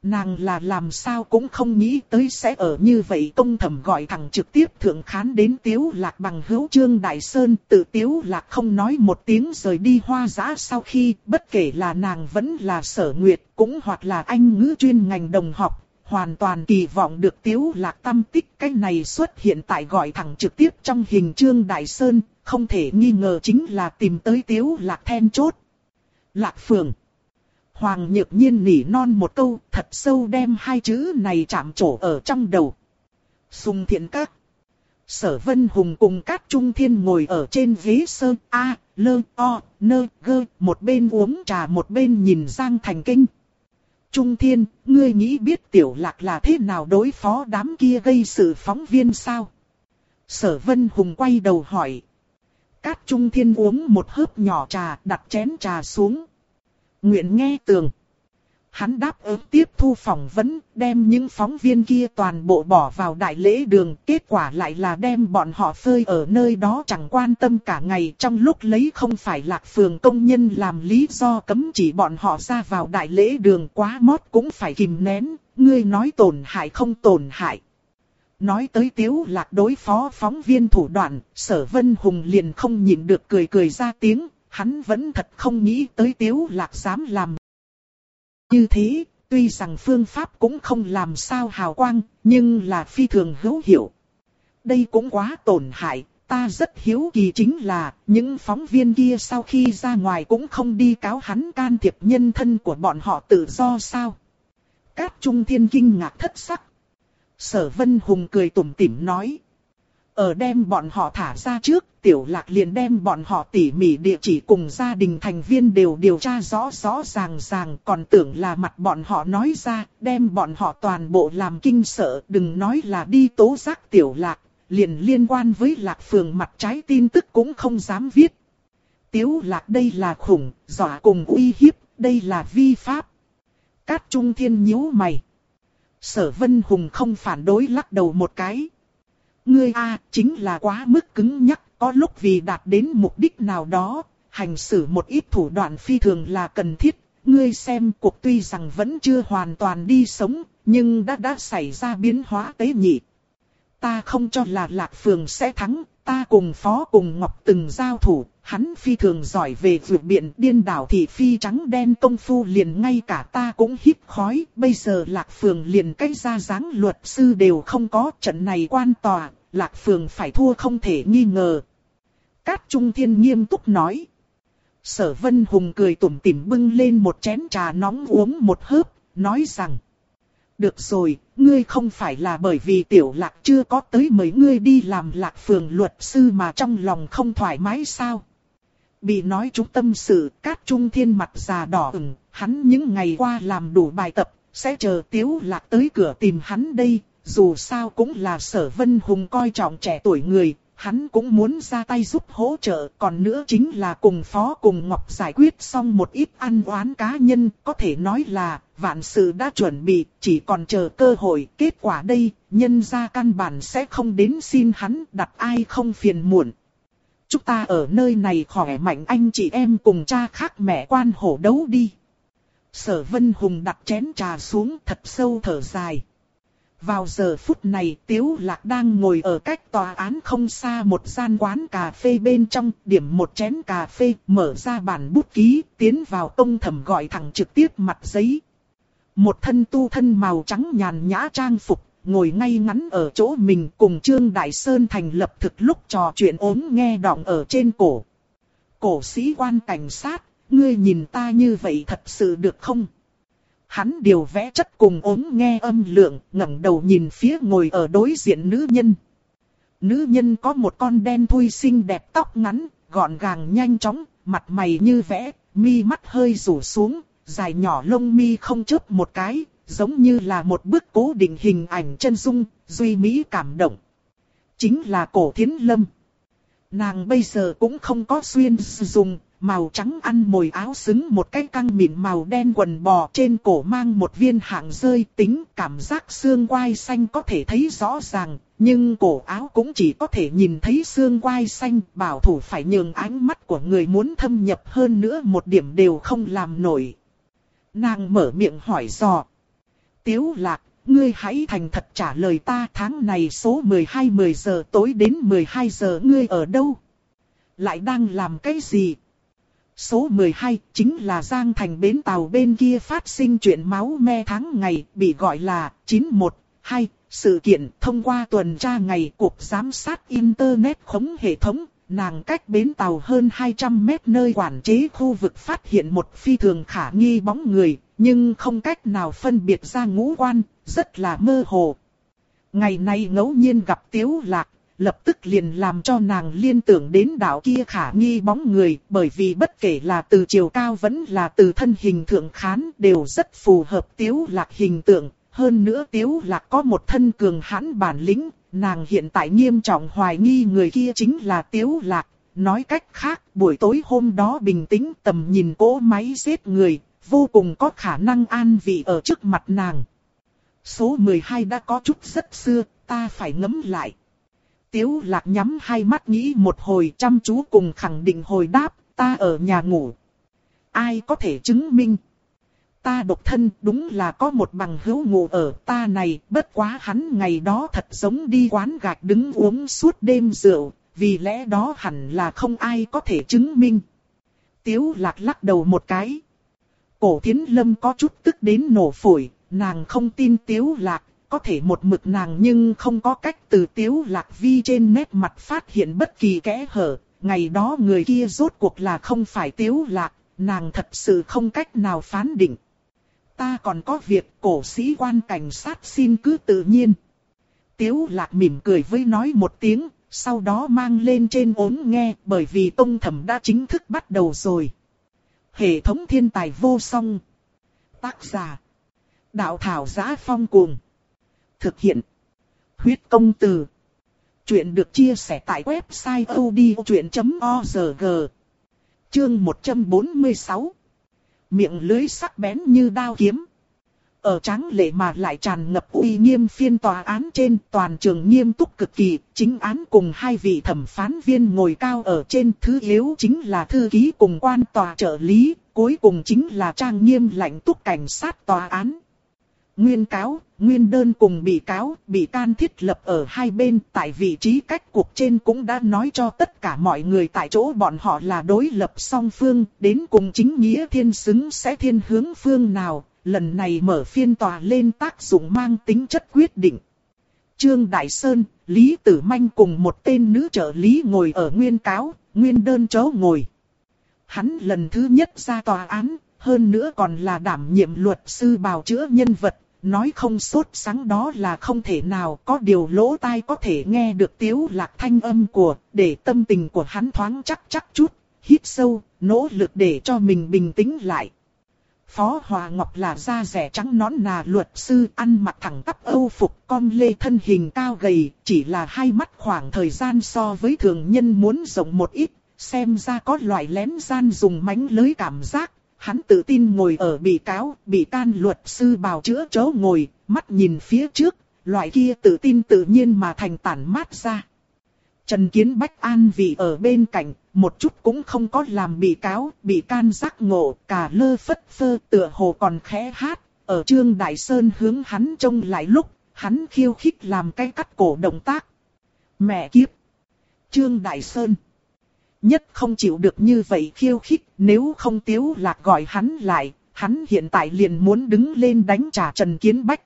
Nàng là làm sao cũng không nghĩ tới sẽ ở như vậy công thẩm gọi thẳng trực tiếp thượng khán đến tiếu lạc bằng hữu trương đại sơn, tự tiếu lạc không nói một tiếng rời đi hoa giã sau khi, bất kể là nàng vẫn là sở nguyệt cũng hoặc là anh ngữ chuyên ngành đồng học, hoàn toàn kỳ vọng được tiếu lạc tâm tích cái này xuất hiện tại gọi thẳng trực tiếp trong hình trương đại sơn, không thể nghi ngờ chính là tìm tới tiếu lạc then chốt. Lạc phường Hoàng nhược nhiên nỉ non một câu thật sâu đem hai chữ này chạm trổ ở trong đầu. Sùng thiện các. Sở Vân Hùng cùng các trung thiên ngồi ở trên ghế sơn A, lơ, o, nơ, gơ, một bên uống trà một bên nhìn Giang Thành Kinh. Trung thiên, ngươi nghĩ biết tiểu lạc là thế nào đối phó đám kia gây sự phóng viên sao? Sở Vân Hùng quay đầu hỏi. Cát Trung Thiên uống một hớp nhỏ trà đặt chén trà xuống. Nguyện nghe tường. hắn đáp ứng tiếp thu phỏng vấn, đem những phóng viên kia toàn bộ bỏ vào đại lễ đường, kết quả lại là đem bọn họ phơi ở nơi đó chẳng quan tâm cả ngày trong lúc lấy không phải lạc phường công nhân làm lý do cấm chỉ bọn họ ra vào đại lễ đường quá mót cũng phải kìm nén, ngươi nói tổn hại không tổn hại. Nói tới tiếu lạc đối phó phóng viên thủ đoạn, sở vân hùng liền không nhịn được cười cười ra tiếng, hắn vẫn thật không nghĩ tới tiếu lạc dám làm. Như thế, tuy rằng phương pháp cũng không làm sao hào quang, nhưng là phi thường hữu hiệu. Đây cũng quá tổn hại, ta rất hiếu kỳ chính là, những phóng viên kia sau khi ra ngoài cũng không đi cáo hắn can thiệp nhân thân của bọn họ tự do sao. Cát Trung Thiên kinh ngạc thất sắc. Sở Vân Hùng cười tủm tỉm nói. Ở đem bọn họ thả ra trước, Tiểu Lạc liền đem bọn họ tỉ mỉ địa chỉ cùng gia đình thành viên đều điều tra rõ rõ ràng ràng, còn tưởng là mặt bọn họ nói ra, đem bọn họ toàn bộ làm kinh sợ, đừng nói là đi tố giác Tiểu Lạc, liền liên quan với Lạc Phường mặt trái tin tức cũng không dám viết. Tiểu Lạc đây là khủng, dọa cùng uy hiếp, đây là vi pháp. Cát Trung Thiên nhíu mày. Sở Vân Hùng không phản đối lắc đầu một cái. Ngươi a chính là quá mức cứng nhắc, có lúc vì đạt đến mục đích nào đó, hành xử một ít thủ đoạn phi thường là cần thiết. Ngươi xem cuộc tuy rằng vẫn chưa hoàn toàn đi sống, nhưng đã đã xảy ra biến hóa tế nhị. Ta không cho là Lạc Phường sẽ thắng, ta cùng Phó cùng Ngọc từng giao thủ, hắn phi thường giỏi về vượt biện điên đảo thị phi trắng đen công phu liền ngay cả ta cũng hít khói, bây giờ Lạc Phường liền cách ra dáng luật sư đều không có trận này quan tòa, Lạc Phường phải thua không thể nghi ngờ. Cát Trung Thiên nghiêm túc nói. Sở Vân Hùng cười tủm tỉm bưng lên một chén trà nóng uống một hớp, nói rằng. Được rồi, ngươi không phải là bởi vì tiểu lạc chưa có tới mấy ngươi đi làm lạc phường luật sư mà trong lòng không thoải mái sao? Bị nói chúng tâm sự, cát trung thiên mặt già đỏ ửng, hắn những ngày qua làm đủ bài tập, sẽ chờ tiếu lạc tới cửa tìm hắn đây, dù sao cũng là sở vân hùng coi trọng trẻ tuổi người, hắn cũng muốn ra tay giúp hỗ trợ, còn nữa chính là cùng phó cùng Ngọc giải quyết xong một ít ăn oán cá nhân, có thể nói là, vạn sự đã chuẩn bị, chỉ còn chờ cơ hội, kết quả đây, nhân ra căn bản sẽ không đến xin hắn, đặt ai không phiền muộn. Chúng ta ở nơi này khỏe mạnh anh chị em cùng cha khác mẹ quan hổ đấu đi. Sở Vân Hùng đặt chén trà xuống thật sâu thở dài. Vào giờ phút này Tiếu Lạc đang ngồi ở cách tòa án không xa một gian quán cà phê bên trong, điểm một chén cà phê, mở ra bản bút ký, tiến vào công thẩm gọi thẳng trực tiếp mặt giấy. Một thân tu thân màu trắng nhàn nhã trang phục, ngồi ngay ngắn ở chỗ mình cùng Trương Đại Sơn thành lập thực lúc trò chuyện ốm nghe đọng ở trên cổ. Cổ sĩ quan cảnh sát, ngươi nhìn ta như vậy thật sự được không? Hắn điều vẽ chất cùng ốm nghe âm lượng, ngẩng đầu nhìn phía ngồi ở đối diện nữ nhân. Nữ nhân có một con đen thui xinh đẹp tóc ngắn, gọn gàng nhanh chóng, mặt mày như vẽ, mi mắt hơi rủ xuống, dài nhỏ lông mi không chớp một cái, giống như là một bức cố định hình ảnh chân dung, duy mỹ cảm động. Chính là cổ thiến lâm. Nàng bây giờ cũng không có xuyên dùng, màu trắng ăn mồi áo xứng một cái căng mịn màu đen quần bò trên cổ mang một viên hạng rơi tính cảm giác xương quai xanh có thể thấy rõ ràng, nhưng cổ áo cũng chỉ có thể nhìn thấy xương quai xanh bảo thủ phải nhường ánh mắt của người muốn thâm nhập hơn nữa một điểm đều không làm nổi. Nàng mở miệng hỏi dò. Tiếu lạc, ngươi hãy thành thật trả lời ta tháng này số 12 10 giờ tối đến 12 giờ ngươi ở đâu? Lại đang làm cái gì? Số 12 chính là Giang Thành bến tàu bên kia phát sinh chuyện máu me tháng ngày bị gọi là 912. Sự kiện thông qua tuần tra ngày cuộc Giám sát Internet khống hệ thống, nàng cách bến tàu hơn 200 mét nơi quản chế khu vực phát hiện một phi thường khả nghi bóng người, nhưng không cách nào phân biệt ra ngũ quan, rất là mơ hồ. Ngày nay ngẫu nhiên gặp Tiếu Lạc, lập tức liền làm cho nàng liên tưởng đến đạo kia khả nghi bóng người, bởi vì bất kể là từ chiều cao vẫn là từ thân hình thượng khán đều rất phù hợp tiếu lạc hình tượng. Hơn nữa tiếu lạc có một thân cường hãn bản lĩnh, nàng hiện tại nghiêm trọng hoài nghi người kia chính là tiếu lạc. Nói cách khác, buổi tối hôm đó bình tĩnh tầm nhìn cỗ máy giết người, vô cùng có khả năng an vị ở trước mặt nàng. Số 12 đã có chút rất xưa, ta phải ngấm lại. Tiếu lạc nhắm hai mắt nghĩ một hồi chăm chú cùng khẳng định hồi đáp, ta ở nhà ngủ. Ai có thể chứng minh? Ta độc thân đúng là có một bằng hữu ngủ ở ta này, bất quá hắn ngày đó thật giống đi quán gạch đứng uống suốt đêm rượu, vì lẽ đó hẳn là không ai có thể chứng minh. Tiếu lạc lắc đầu một cái. Cổ thiến lâm có chút tức đến nổ phổi, nàng không tin tiếu lạc, có thể một mực nàng nhưng không có cách từ tiếu lạc vi trên nét mặt phát hiện bất kỳ kẽ hở. Ngày đó người kia rốt cuộc là không phải tiếu lạc, nàng thật sự không cách nào phán định. Ta còn có việc cổ sĩ quan cảnh sát xin cứ tự nhiên. Tiếu lạc mỉm cười với nói một tiếng, sau đó mang lên trên ốm nghe bởi vì tông thẩm đã chính thức bắt đầu rồi. Hệ thống thiên tài vô song. Tác giả. Đạo thảo giá phong cuồng. Thực hiện. Huyết công từ. Chuyện được chia sẻ tại website odchuyện.org. Chương 146. Miệng lưới sắc bén như đao kiếm. Ở tráng lệ mà lại tràn ngập uy nghiêm phiên tòa án trên toàn trường nghiêm túc cực kỳ, chính án cùng hai vị thẩm phán viên ngồi cao ở trên thứ yếu chính là thư ký cùng quan tòa trợ lý, cuối cùng chính là trang nghiêm lạnh túc cảnh sát tòa án. Nguyên cáo, nguyên đơn cùng bị cáo, bị can thiết lập ở hai bên tại vị trí cách cuộc trên cũng đã nói cho tất cả mọi người tại chỗ bọn họ là đối lập song phương, đến cùng chính nghĩa thiên xứng sẽ thiên hướng phương nào, lần này mở phiên tòa lên tác dụng mang tính chất quyết định. Trương Đại Sơn, Lý Tử Manh cùng một tên nữ trợ lý ngồi ở nguyên cáo, nguyên đơn chỗ ngồi. Hắn lần thứ nhất ra tòa án, hơn nữa còn là đảm nhiệm luật sư bào chữa nhân vật, nói không sốt sáng đó là không thể nào có điều lỗ tai có thể nghe được tiếu lạc thanh âm của, để tâm tình của hắn thoáng chắc chắc chút, hít sâu, nỗ lực để cho mình bình tĩnh lại. Phó Hòa Ngọc là da rẻ trắng nón nà luật sư ăn mặc thẳng tắp âu phục con lê thân hình cao gầy, chỉ là hai mắt khoảng thời gian so với thường nhân muốn rộng một ít, xem ra có loại lén gian dùng mánh lưới cảm giác. Hắn tự tin ngồi ở bị cáo, bị can luật sư bào chữa chỗ ngồi, mắt nhìn phía trước, loại kia tự tin tự nhiên mà thành tản mát ra. Trần Kiến Bách an vị ở bên cạnh, một chút cũng không có làm bị cáo, bị can giác ngộ, cả lơ phất phơ tựa hồ còn khẽ hát, ở Trương Đại Sơn hướng hắn trông lại lúc, hắn khiêu khích làm cái cắt cổ động tác. Mẹ kiếp! Trương Đại Sơn! Nhất không chịu được như vậy khiêu khích, nếu không tiếu lạc gọi hắn lại, hắn hiện tại liền muốn đứng lên đánh trả Trần Kiến Bách.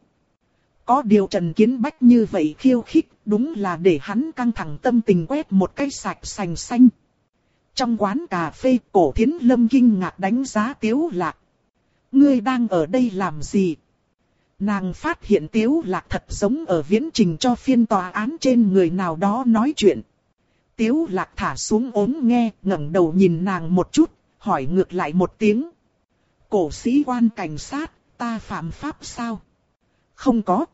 Có điều Trần Kiến Bách như vậy khiêu khích, đúng là để hắn căng thẳng tâm tình quét một cái sạch sành xanh. Trong quán cà phê cổ thiến lâm kinh ngạc đánh giá tiếu lạc. Ngươi đang ở đây làm gì? Nàng phát hiện tiếu lạc thật giống ở viễn trình cho phiên tòa án trên người nào đó nói chuyện. Tiếu lạc thả xuống ốm nghe, ngẩng đầu nhìn nàng một chút, hỏi ngược lại một tiếng. Cổ sĩ quan cảnh sát, ta phạm pháp sao? Không có.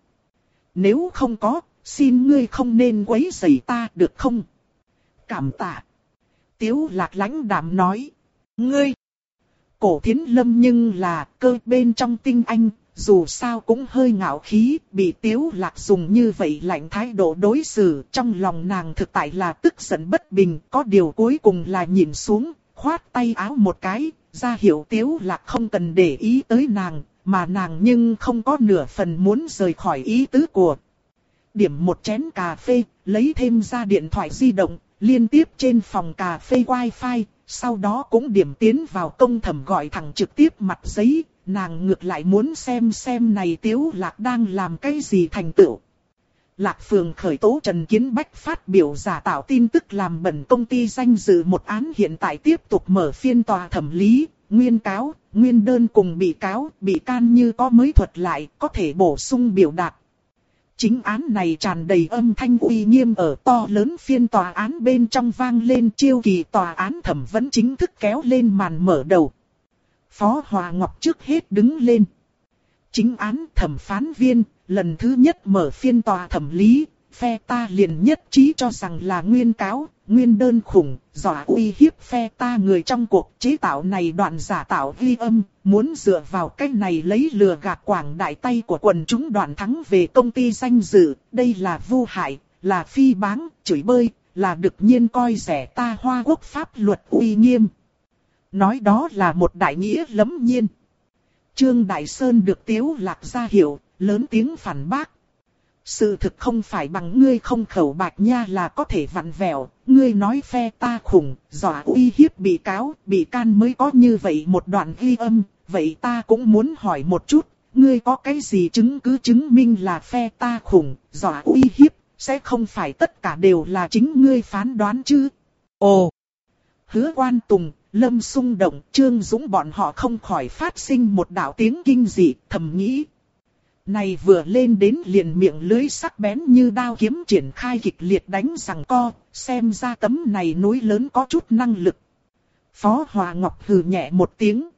Nếu không có, xin ngươi không nên quấy rầy ta được không? Cảm tạ. Tiếu lạc lãnh đạm nói. Ngươi! Cổ thiến lâm nhưng là cơ bên trong tinh anh, dù sao cũng hơi ngạo khí, bị tiếu lạc dùng như vậy lạnh thái độ đối xử, trong lòng nàng thực tại là tức giận bất bình, có điều cuối cùng là nhìn xuống, khoát tay áo một cái, ra hiệu tiếu lạc không cần để ý tới nàng, mà nàng nhưng không có nửa phần muốn rời khỏi ý tứ của. Điểm một chén cà phê, lấy thêm ra điện thoại di động, liên tiếp trên phòng cà phê wifi, sau đó cũng điểm tiến vào công thẩm gọi thẳng trực tiếp mặt giấy, nàng ngược lại muốn xem xem này tiếu lạc đang làm cái gì thành tựu. Lạc Phường khởi tố Trần Kiến Bách phát biểu giả tạo tin tức làm bẩn công ty danh dự một án hiện tại tiếp tục mở phiên tòa thẩm lý, nguyên cáo, nguyên đơn cùng bị cáo, bị can như có mới thuật lại, có thể bổ sung biểu đạt. Chính án này tràn đầy âm thanh uy nghiêm ở to lớn phiên tòa án bên trong vang lên chiêu kỳ tòa án thẩm vấn chính thức kéo lên màn mở đầu. Phó Hòa Ngọc trước hết đứng lên. Chính án thẩm phán viên, lần thứ nhất mở phiên tòa thẩm lý, phe ta liền nhất trí cho rằng là nguyên cáo, nguyên đơn khủng, dọa uy hiếp phe ta người trong cuộc chế tạo này đoạn giả tạo ghi âm, muốn dựa vào cách này lấy lừa gạt quảng đại tay của quần chúng đoạn thắng về công ty danh dự, đây là vu hại, là phi báng, chửi bơi, là được nhiên coi rẻ ta hoa quốc pháp luật uy nghiêm. Nói đó là một đại nghĩa lấm nhiên. Trương Đại Sơn được tiếu lạc ra hiểu, lớn tiếng phản bác. Sự thực không phải bằng ngươi không khẩu bạc nha là có thể vặn vẹo, ngươi nói phe ta khủng, dọa uy hiếp bị cáo, bị can mới có như vậy một đoạn ghi âm, vậy ta cũng muốn hỏi một chút, ngươi có cái gì chứng cứ chứng minh là phe ta khủng, dọa uy hiếp, sẽ không phải tất cả đều là chính ngươi phán đoán chứ? Ồ! Hứa quan tùng, lâm sung động, trương dũng bọn họ không khỏi phát sinh một đạo tiếng kinh dị, thầm nghĩ, này vừa lên đến liền miệng lưới sắc bén như đao kiếm triển khai kịch liệt đánh rằng co, xem ra tấm này núi lớn có chút năng lực. Phó Hòa Ngọc hừ nhẹ một tiếng.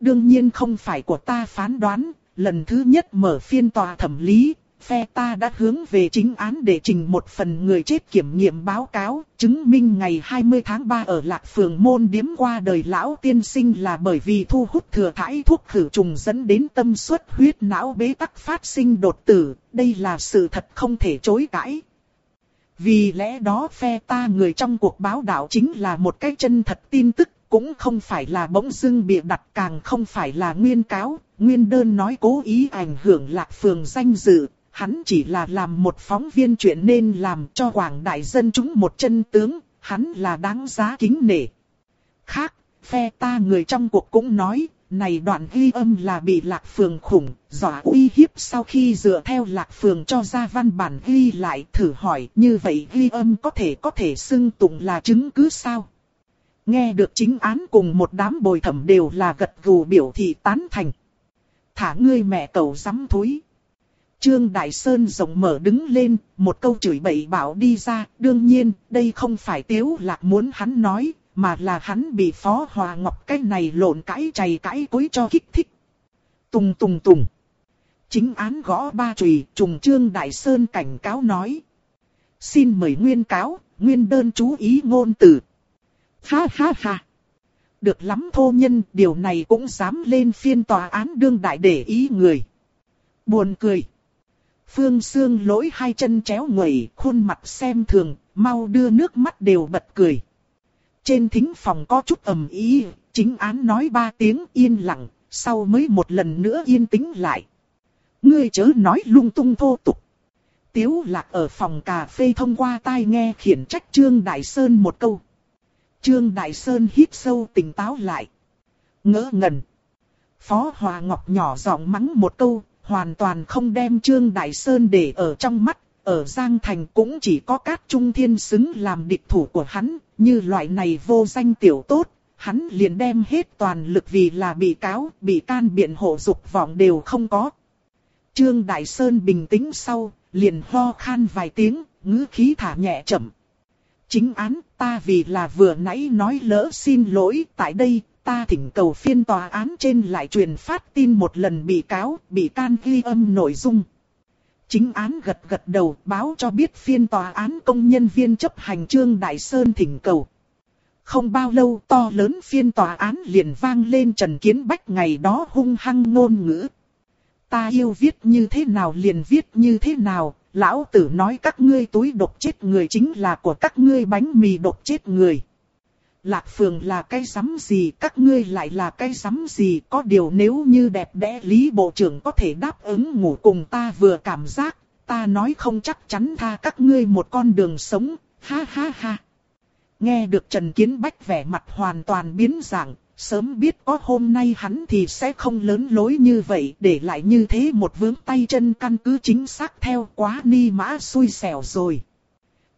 Đương nhiên không phải của ta phán đoán, lần thứ nhất mở phiên tòa thẩm lý, phe ta đã hướng về chính án để trình một phần người chết kiểm nghiệm báo cáo, chứng minh ngày 20 tháng 3 ở Lạc Phường Môn điếm qua đời lão tiên sinh là bởi vì thu hút thừa thải thuốc khử trùng dẫn đến tâm suất huyết não bế tắc phát sinh đột tử, đây là sự thật không thể chối cãi. Vì lẽ đó phe ta người trong cuộc báo đạo chính là một cái chân thật tin tức, cũng không phải là bỗng dưng bịa đặt càng không phải là nguyên cáo, nguyên đơn nói cố ý ảnh hưởng lạc phường danh dự, hắn chỉ là làm một phóng viên chuyện nên làm cho quảng đại dân chúng một chân tướng, hắn là đáng giá kính nể. Khác, phe ta người trong cuộc cũng nói, này đoạn ghi âm là bị lạc phường khủng, dọa uy hiếp sau khi dựa theo lạc phường cho ra văn bản ghi lại thử hỏi như vậy ghi âm có thể có thể xưng tụng là chứng cứ sao? Nghe được chính án cùng một đám bồi thẩm đều là gật gù biểu thị tán thành. Thả ngươi mẹ cầu dám thúi. Trương Đại Sơn rộng mở đứng lên, một câu chửi bậy bảo đi ra, đương nhiên, đây không phải tiếu lạc muốn hắn nói, mà là hắn bị Phó Hòa Ngọc cái này lộn cãi chày cãi cối cho kích thích. Tùng tùng tùng. Chính án gõ ba chùy, trùng Trương Đại Sơn cảnh cáo nói. Xin mời nguyên cáo, nguyên đơn chú ý ngôn từ. Ha ha ha. Được lắm thô nhân, điều này cũng dám lên phiên tòa án đương đại để ý người. Buồn cười. Phương Sương lỗi hai chân chéo nguẩy, khuôn mặt xem thường, mau đưa nước mắt đều bật cười. Trên thính phòng có chút ầm ý, chính án nói ba tiếng yên lặng, sau mới một lần nữa yên tĩnh lại. Ngươi chớ nói lung tung thô tục. Tiếu lạc ở phòng cà phê thông qua tai nghe khiển trách Trương Đại Sơn một câu. Trương Đại Sơn hít sâu tỉnh táo lại. Ngỡ ngẩn. Phó Hòa Ngọc nhỏ giọng mắng một câu, hoàn toàn không đem Trương Đại Sơn để ở trong mắt, ở Giang Thành cũng chỉ có các trung thiên xứng làm địch thủ của hắn, như loại này vô danh tiểu tốt, hắn liền đem hết toàn lực vì là bị cáo, bị can biện hộ dục vọng đều không có. Trương Đại Sơn bình tĩnh sau, liền ho khan vài tiếng, ngữ khí thả nhẹ chậm. Chính án, ta vì là vừa nãy nói lỡ xin lỗi, tại đây, ta thỉnh cầu phiên tòa án trên lại truyền phát tin một lần bị cáo, bị can ghi âm nội dung. Chính án gật gật đầu báo cho biết phiên tòa án công nhân viên chấp hành trương Đại Sơn thỉnh cầu. Không bao lâu to lớn phiên tòa án liền vang lên Trần Kiến Bách ngày đó hung hăng ngôn ngữ. Ta yêu viết như thế nào liền viết như thế nào, lão tử nói các ngươi túi độc chết người chính là của các ngươi bánh mì độc chết người. Lạc Phường là cái sắm gì, các ngươi lại là cái sắm gì, có điều nếu như đẹp đẽ Lý Bộ trưởng có thể đáp ứng ngủ cùng ta vừa cảm giác, ta nói không chắc chắn tha các ngươi một con đường sống, ha ha ha. Nghe được Trần Kiến Bách vẻ mặt hoàn toàn biến dạng, sớm biết có hôm nay hắn thì sẽ không lớn lối như vậy, để lại như thế một vướng tay chân căn cứ chính xác theo quá ni mã xui xẻo rồi.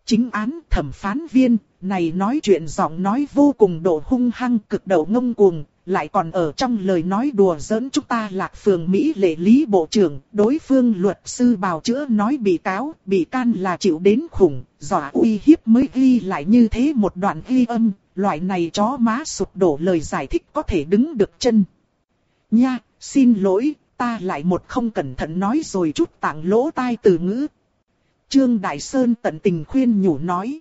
Chính án thẩm phán viên, này nói chuyện giọng nói vô cùng độ hung hăng cực đầu ngông cuồng, lại còn ở trong lời nói đùa giỡn chúng ta lạc phường Mỹ lệ lý bộ trưởng, đối phương luật sư bào chữa nói bị cáo, bị can là chịu đến khủng, dọa uy hiếp mới ghi lại như thế một đoạn ghi âm, loại này chó má sụp đổ lời giải thích có thể đứng được chân. Nha, xin lỗi, ta lại một không cẩn thận nói rồi chút tảng lỗ tai từ ngữ. Trương Đại Sơn tận tình khuyên nhủ nói.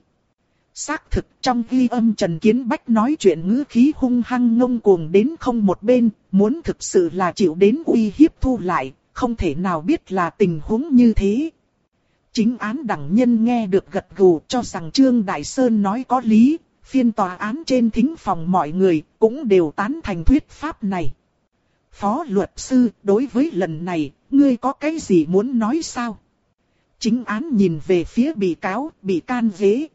Xác thực trong ghi âm Trần Kiến Bách nói chuyện ngữ khí hung hăng ngông cuồng đến không một bên, muốn thực sự là chịu đến uy hiếp thu lại, không thể nào biết là tình huống như thế. Chính án đẳng nhân nghe được gật gù cho rằng Trương Đại Sơn nói có lý, phiên tòa án trên thính phòng mọi người cũng đều tán thành thuyết pháp này. Phó luật sư, đối với lần này, ngươi có cái gì muốn nói sao? Chính án nhìn về phía bị cáo, bị can ghế.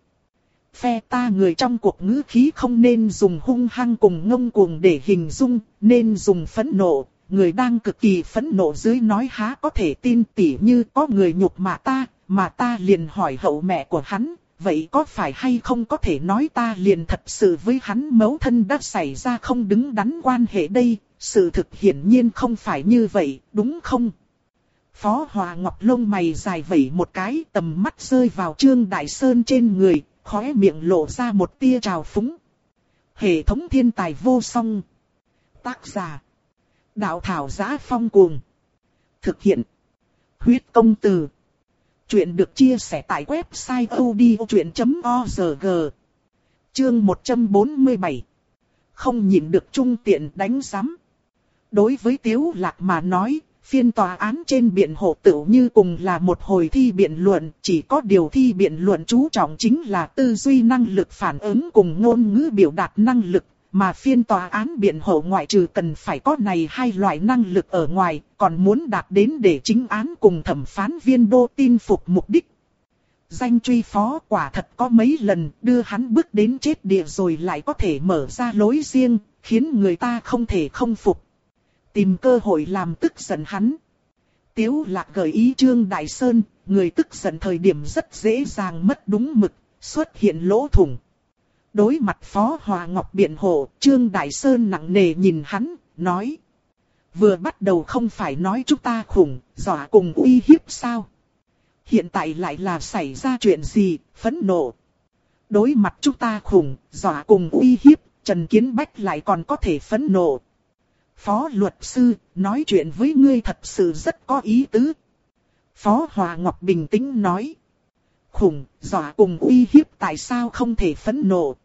Phe ta người trong cuộc ngữ khí không nên dùng hung hăng cùng ngông cuồng để hình dung, nên dùng phẫn nộ. Người đang cực kỳ phẫn nộ dưới nói há có thể tin tỉ như có người nhục mạ ta, mà ta liền hỏi hậu mẹ của hắn, vậy có phải hay không có thể nói ta liền thật sự với hắn mấu thân đã xảy ra không đứng đắn quan hệ đây, sự thực hiển nhiên không phải như vậy, đúng không? Phó Hòa Ngọc lông mày dài vẩy một cái tầm mắt rơi vào Trương Đại Sơn trên người, khóe miệng lộ ra một tia trào phúng. Hệ thống thiên tài vô song. Tác giả. Đạo thảo giá phong cuồng. Thực hiện. Huyết công từ. Chuyện được chia sẻ tại website odchuyện.org. Chương 147. Không nhìn được trung tiện đánh giám. Đối với Tiếu Lạc mà nói, phiên tòa án trên biện hộ tựu như cùng là một hồi thi biện luận, chỉ có điều thi biện luận chú trọng chính là tư duy năng lực phản ứng cùng ngôn ngữ biểu đạt năng lực, mà phiên tòa án biện hộ ngoại trừ cần phải có này hai loại năng lực ở ngoài, còn muốn đạt đến để chính án cùng thẩm phán viên đô tin phục mục đích. Danh truy phó quả thật có mấy lần đưa hắn bước đến chết địa rồi lại có thể mở ra lối riêng, khiến người ta không thể không phục. Tìm cơ hội làm tức giận hắn. Tiếu lạc gợi ý Trương Đại Sơn, người tức giận thời điểm rất dễ dàng mất đúng mực, xuất hiện lỗ thủng. Đối mặt Phó Hòa Ngọc biện hộ, Trương Đại Sơn nặng nề nhìn hắn, nói. Vừa bắt đầu không phải nói chúng ta khủng, dọa cùng uy hiếp sao? Hiện tại lại là xảy ra chuyện gì, phẫn nộ. Đối mặt chúng ta khủng, dọa cùng uy hiếp, Trần Kiến Bách lại còn có thể phẫn nộ. Phó luật sư, nói chuyện với ngươi thật sự rất có ý tứ. Phó Hòa Ngọc bình tĩnh nói. Khủng, dọa cùng uy hiếp tại sao không thể phẫn nộ.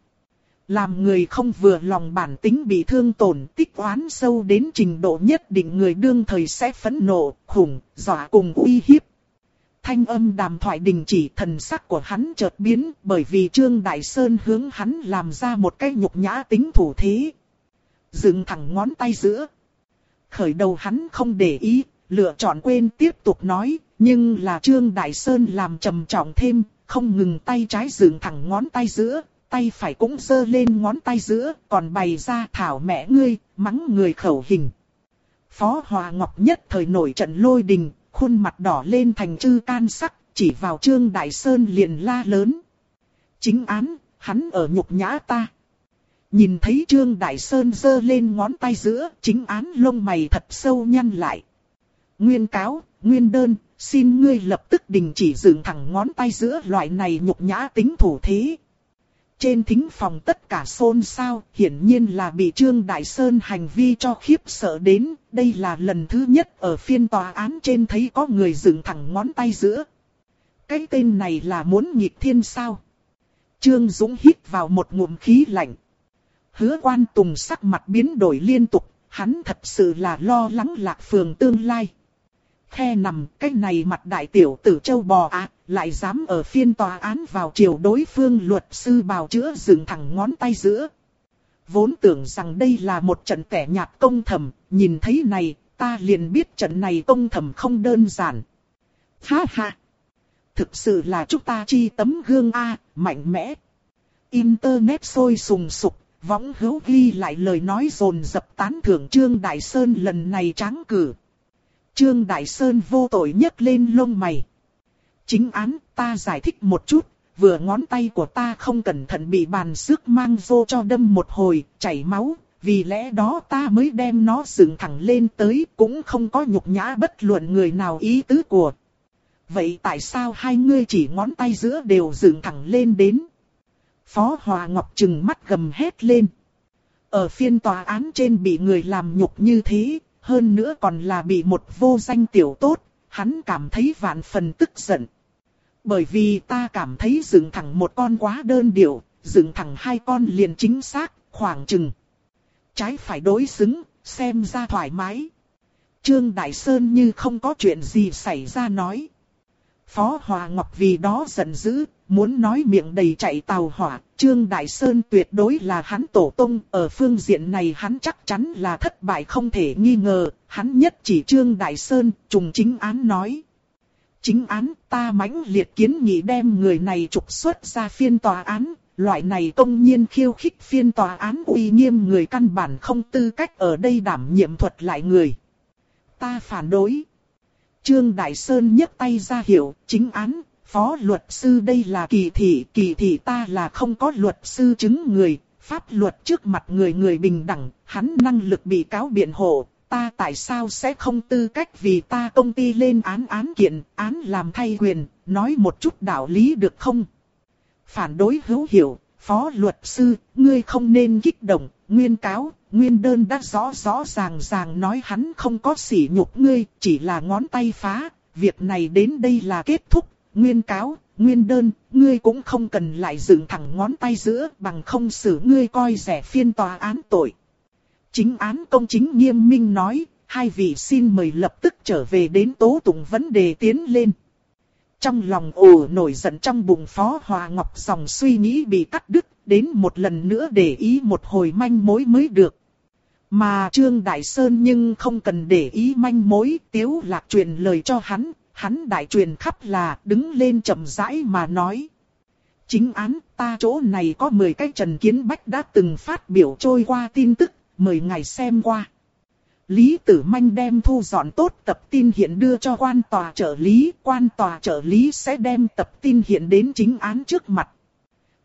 Làm người không vừa lòng bản tính bị thương tổn tích oán sâu đến trình độ nhất định người đương thời sẽ phẫn nộ, khủng, dọa cùng uy hiếp. Thanh âm đàm thoại đình chỉ thần sắc của hắn chợt biến bởi vì Trương Đại Sơn hướng hắn làm ra một cái nhục nhã tính thủ thế. Dựng thẳng ngón tay giữa. Khởi đầu hắn không để ý, lựa chọn quên tiếp tục nói, nhưng là Trương Đại Sơn làm trầm trọng thêm, không ngừng tay trái dựng thẳng ngón tay giữa, tay phải cũng giơ lên ngón tay giữa, còn bày ra thảo mẹ ngươi, mắng người khẩu hình. Phó Hòa Ngọc nhất thời nổi trận lôi đình, khuôn mặt đỏ lên thành chư can sắc, chỉ vào Trương Đại Sơn liền la lớn. Chính án, hắn ở nhục nhã ta. Nhìn thấy Trương Đại Sơn giơ lên ngón tay giữa, chính án lông mày thật sâu nhăn lại. Nguyên cáo, nguyên đơn, xin ngươi lập tức đình chỉ dựng thẳng ngón tay giữa loại này nhục nhã tính thủ thế. Trên thính phòng tất cả xôn xao, hiển nhiên là bị Trương Đại Sơn hành vi cho khiếp sợ đến, đây là lần thứ nhất ở phiên tòa án trên thấy có người dựng thẳng ngón tay giữa. Cái tên này là muốn nhịp thiên sao? Trương Dũng hít vào một ngụm khí lạnh. Hứa quan tùng sắc mặt biến đổi liên tục, hắn thật sự là lo lắng lạc phường tương lai. Khe nằm, cái này mặt đại tiểu tử châu bò á, lại dám ở phiên tòa án vào chiều đối phương luật sư bào chữa dựng thẳng ngón tay giữa. Vốn tưởng rằng đây là một trận tẻ nhạt công thầm, nhìn thấy này, ta liền biết trận này công thầm không đơn giản. Ha ha! Thực sự là chúng ta chi tấm gương A, mạnh mẽ. Internet sôi sùng sục, võng hữu ghi lại lời nói dồn dập tán thưởng Trương Đại Sơn lần này tráng cử. Trương Đại Sơn vô tội nhấc lên lông mày. Chính án ta giải thích một chút, vừa ngón tay của ta không cẩn thận bị bàn xước mang vô cho đâm một hồi, chảy máu, vì lẽ đó ta mới đem nó dựng thẳng lên tới cũng không có nhục nhã bất luận người nào ý tứ của. Vậy tại sao hai ngươi chỉ ngón tay giữa đều dựng thẳng lên đến? Phó Hòa Ngọc trừng mắt gầm hét lên. Ở phiên tòa án trên bị người làm nhục như thế, hơn nữa còn là bị một vô danh tiểu tốt, hắn cảm thấy vạn phần tức giận. Bởi vì ta cảm thấy dựng thẳng một con quá đơn điệu, dựng thẳng hai con liền chính xác, khoảng chừng. Trái phải đối xứng, xem ra thoải mái. Trương Đại Sơn như không có chuyện gì xảy ra nói. Phó Hòa Ngọc vì đó giận dữ, muốn nói miệng đầy chạy tàu hỏa, Trương Đại Sơn tuyệt đối là hắn tổ tông ở phương diện này hắn chắc chắn là thất bại không thể nghi ngờ, hắn nhất chỉ Trương Đại Sơn, trùng chính án nói. Chính án, ta mãnh liệt kiến nghị đem người này trục xuất ra phiên tòa án, loại này công nhiên khiêu khích phiên tòa án uy nghiêm người căn bản không tư cách ở đây đảm nhiệm thuật lại người. Ta phản đối. Trương Đại Sơn nhấc tay ra hiệu chính án, phó luật sư đây là kỳ thị, kỳ thị ta là không có luật sư chứng người, pháp luật trước mặt người người bình đẳng, hắn năng lực bị cáo biện hộ, ta tại sao sẽ không tư cách vì ta công ty lên án án kiện, án làm thay quyền, nói một chút đạo lý được không? Phản đối hữu hiểu, phó luật sư, ngươi không nên kích động, nguyên cáo, nguyên đơn đã rõ rõ ràng ràng nói hắn không có sỉ nhục ngươi, chỉ là ngón tay phá, việc này đến đây là kết thúc, nguyên cáo, nguyên đơn, ngươi cũng không cần lại dựng thẳng ngón tay giữa bằng không xử ngươi coi rẻ phiên tòa án tội. Chính án công chính nghiêm minh nói, hai vị xin mời lập tức trở về đến tố tụng vấn đề tiến lên. Trong lòng ồ nổi giận trong bụng Phó Hòa Ngọc dòng suy nghĩ bị cắt đứt, đến một lần nữa để ý một hồi manh mối mới được. Mà Trương Đại Sơn nhưng không cần để ý manh mối, tiếu lạc truyền lời cho hắn, hắn đại truyền khắp là đứng lên chậm rãi mà nói. Chính án ta chỗ này có 10 cái Trần Kiến Bách đã từng phát biểu trôi qua tin tức, mời ngài xem qua. Lý Tử Manh đem thu dọn tốt tập tin hiện đưa cho quan tòa trợ lý, quan tòa trợ lý sẽ đem tập tin hiện đến chính án trước mặt.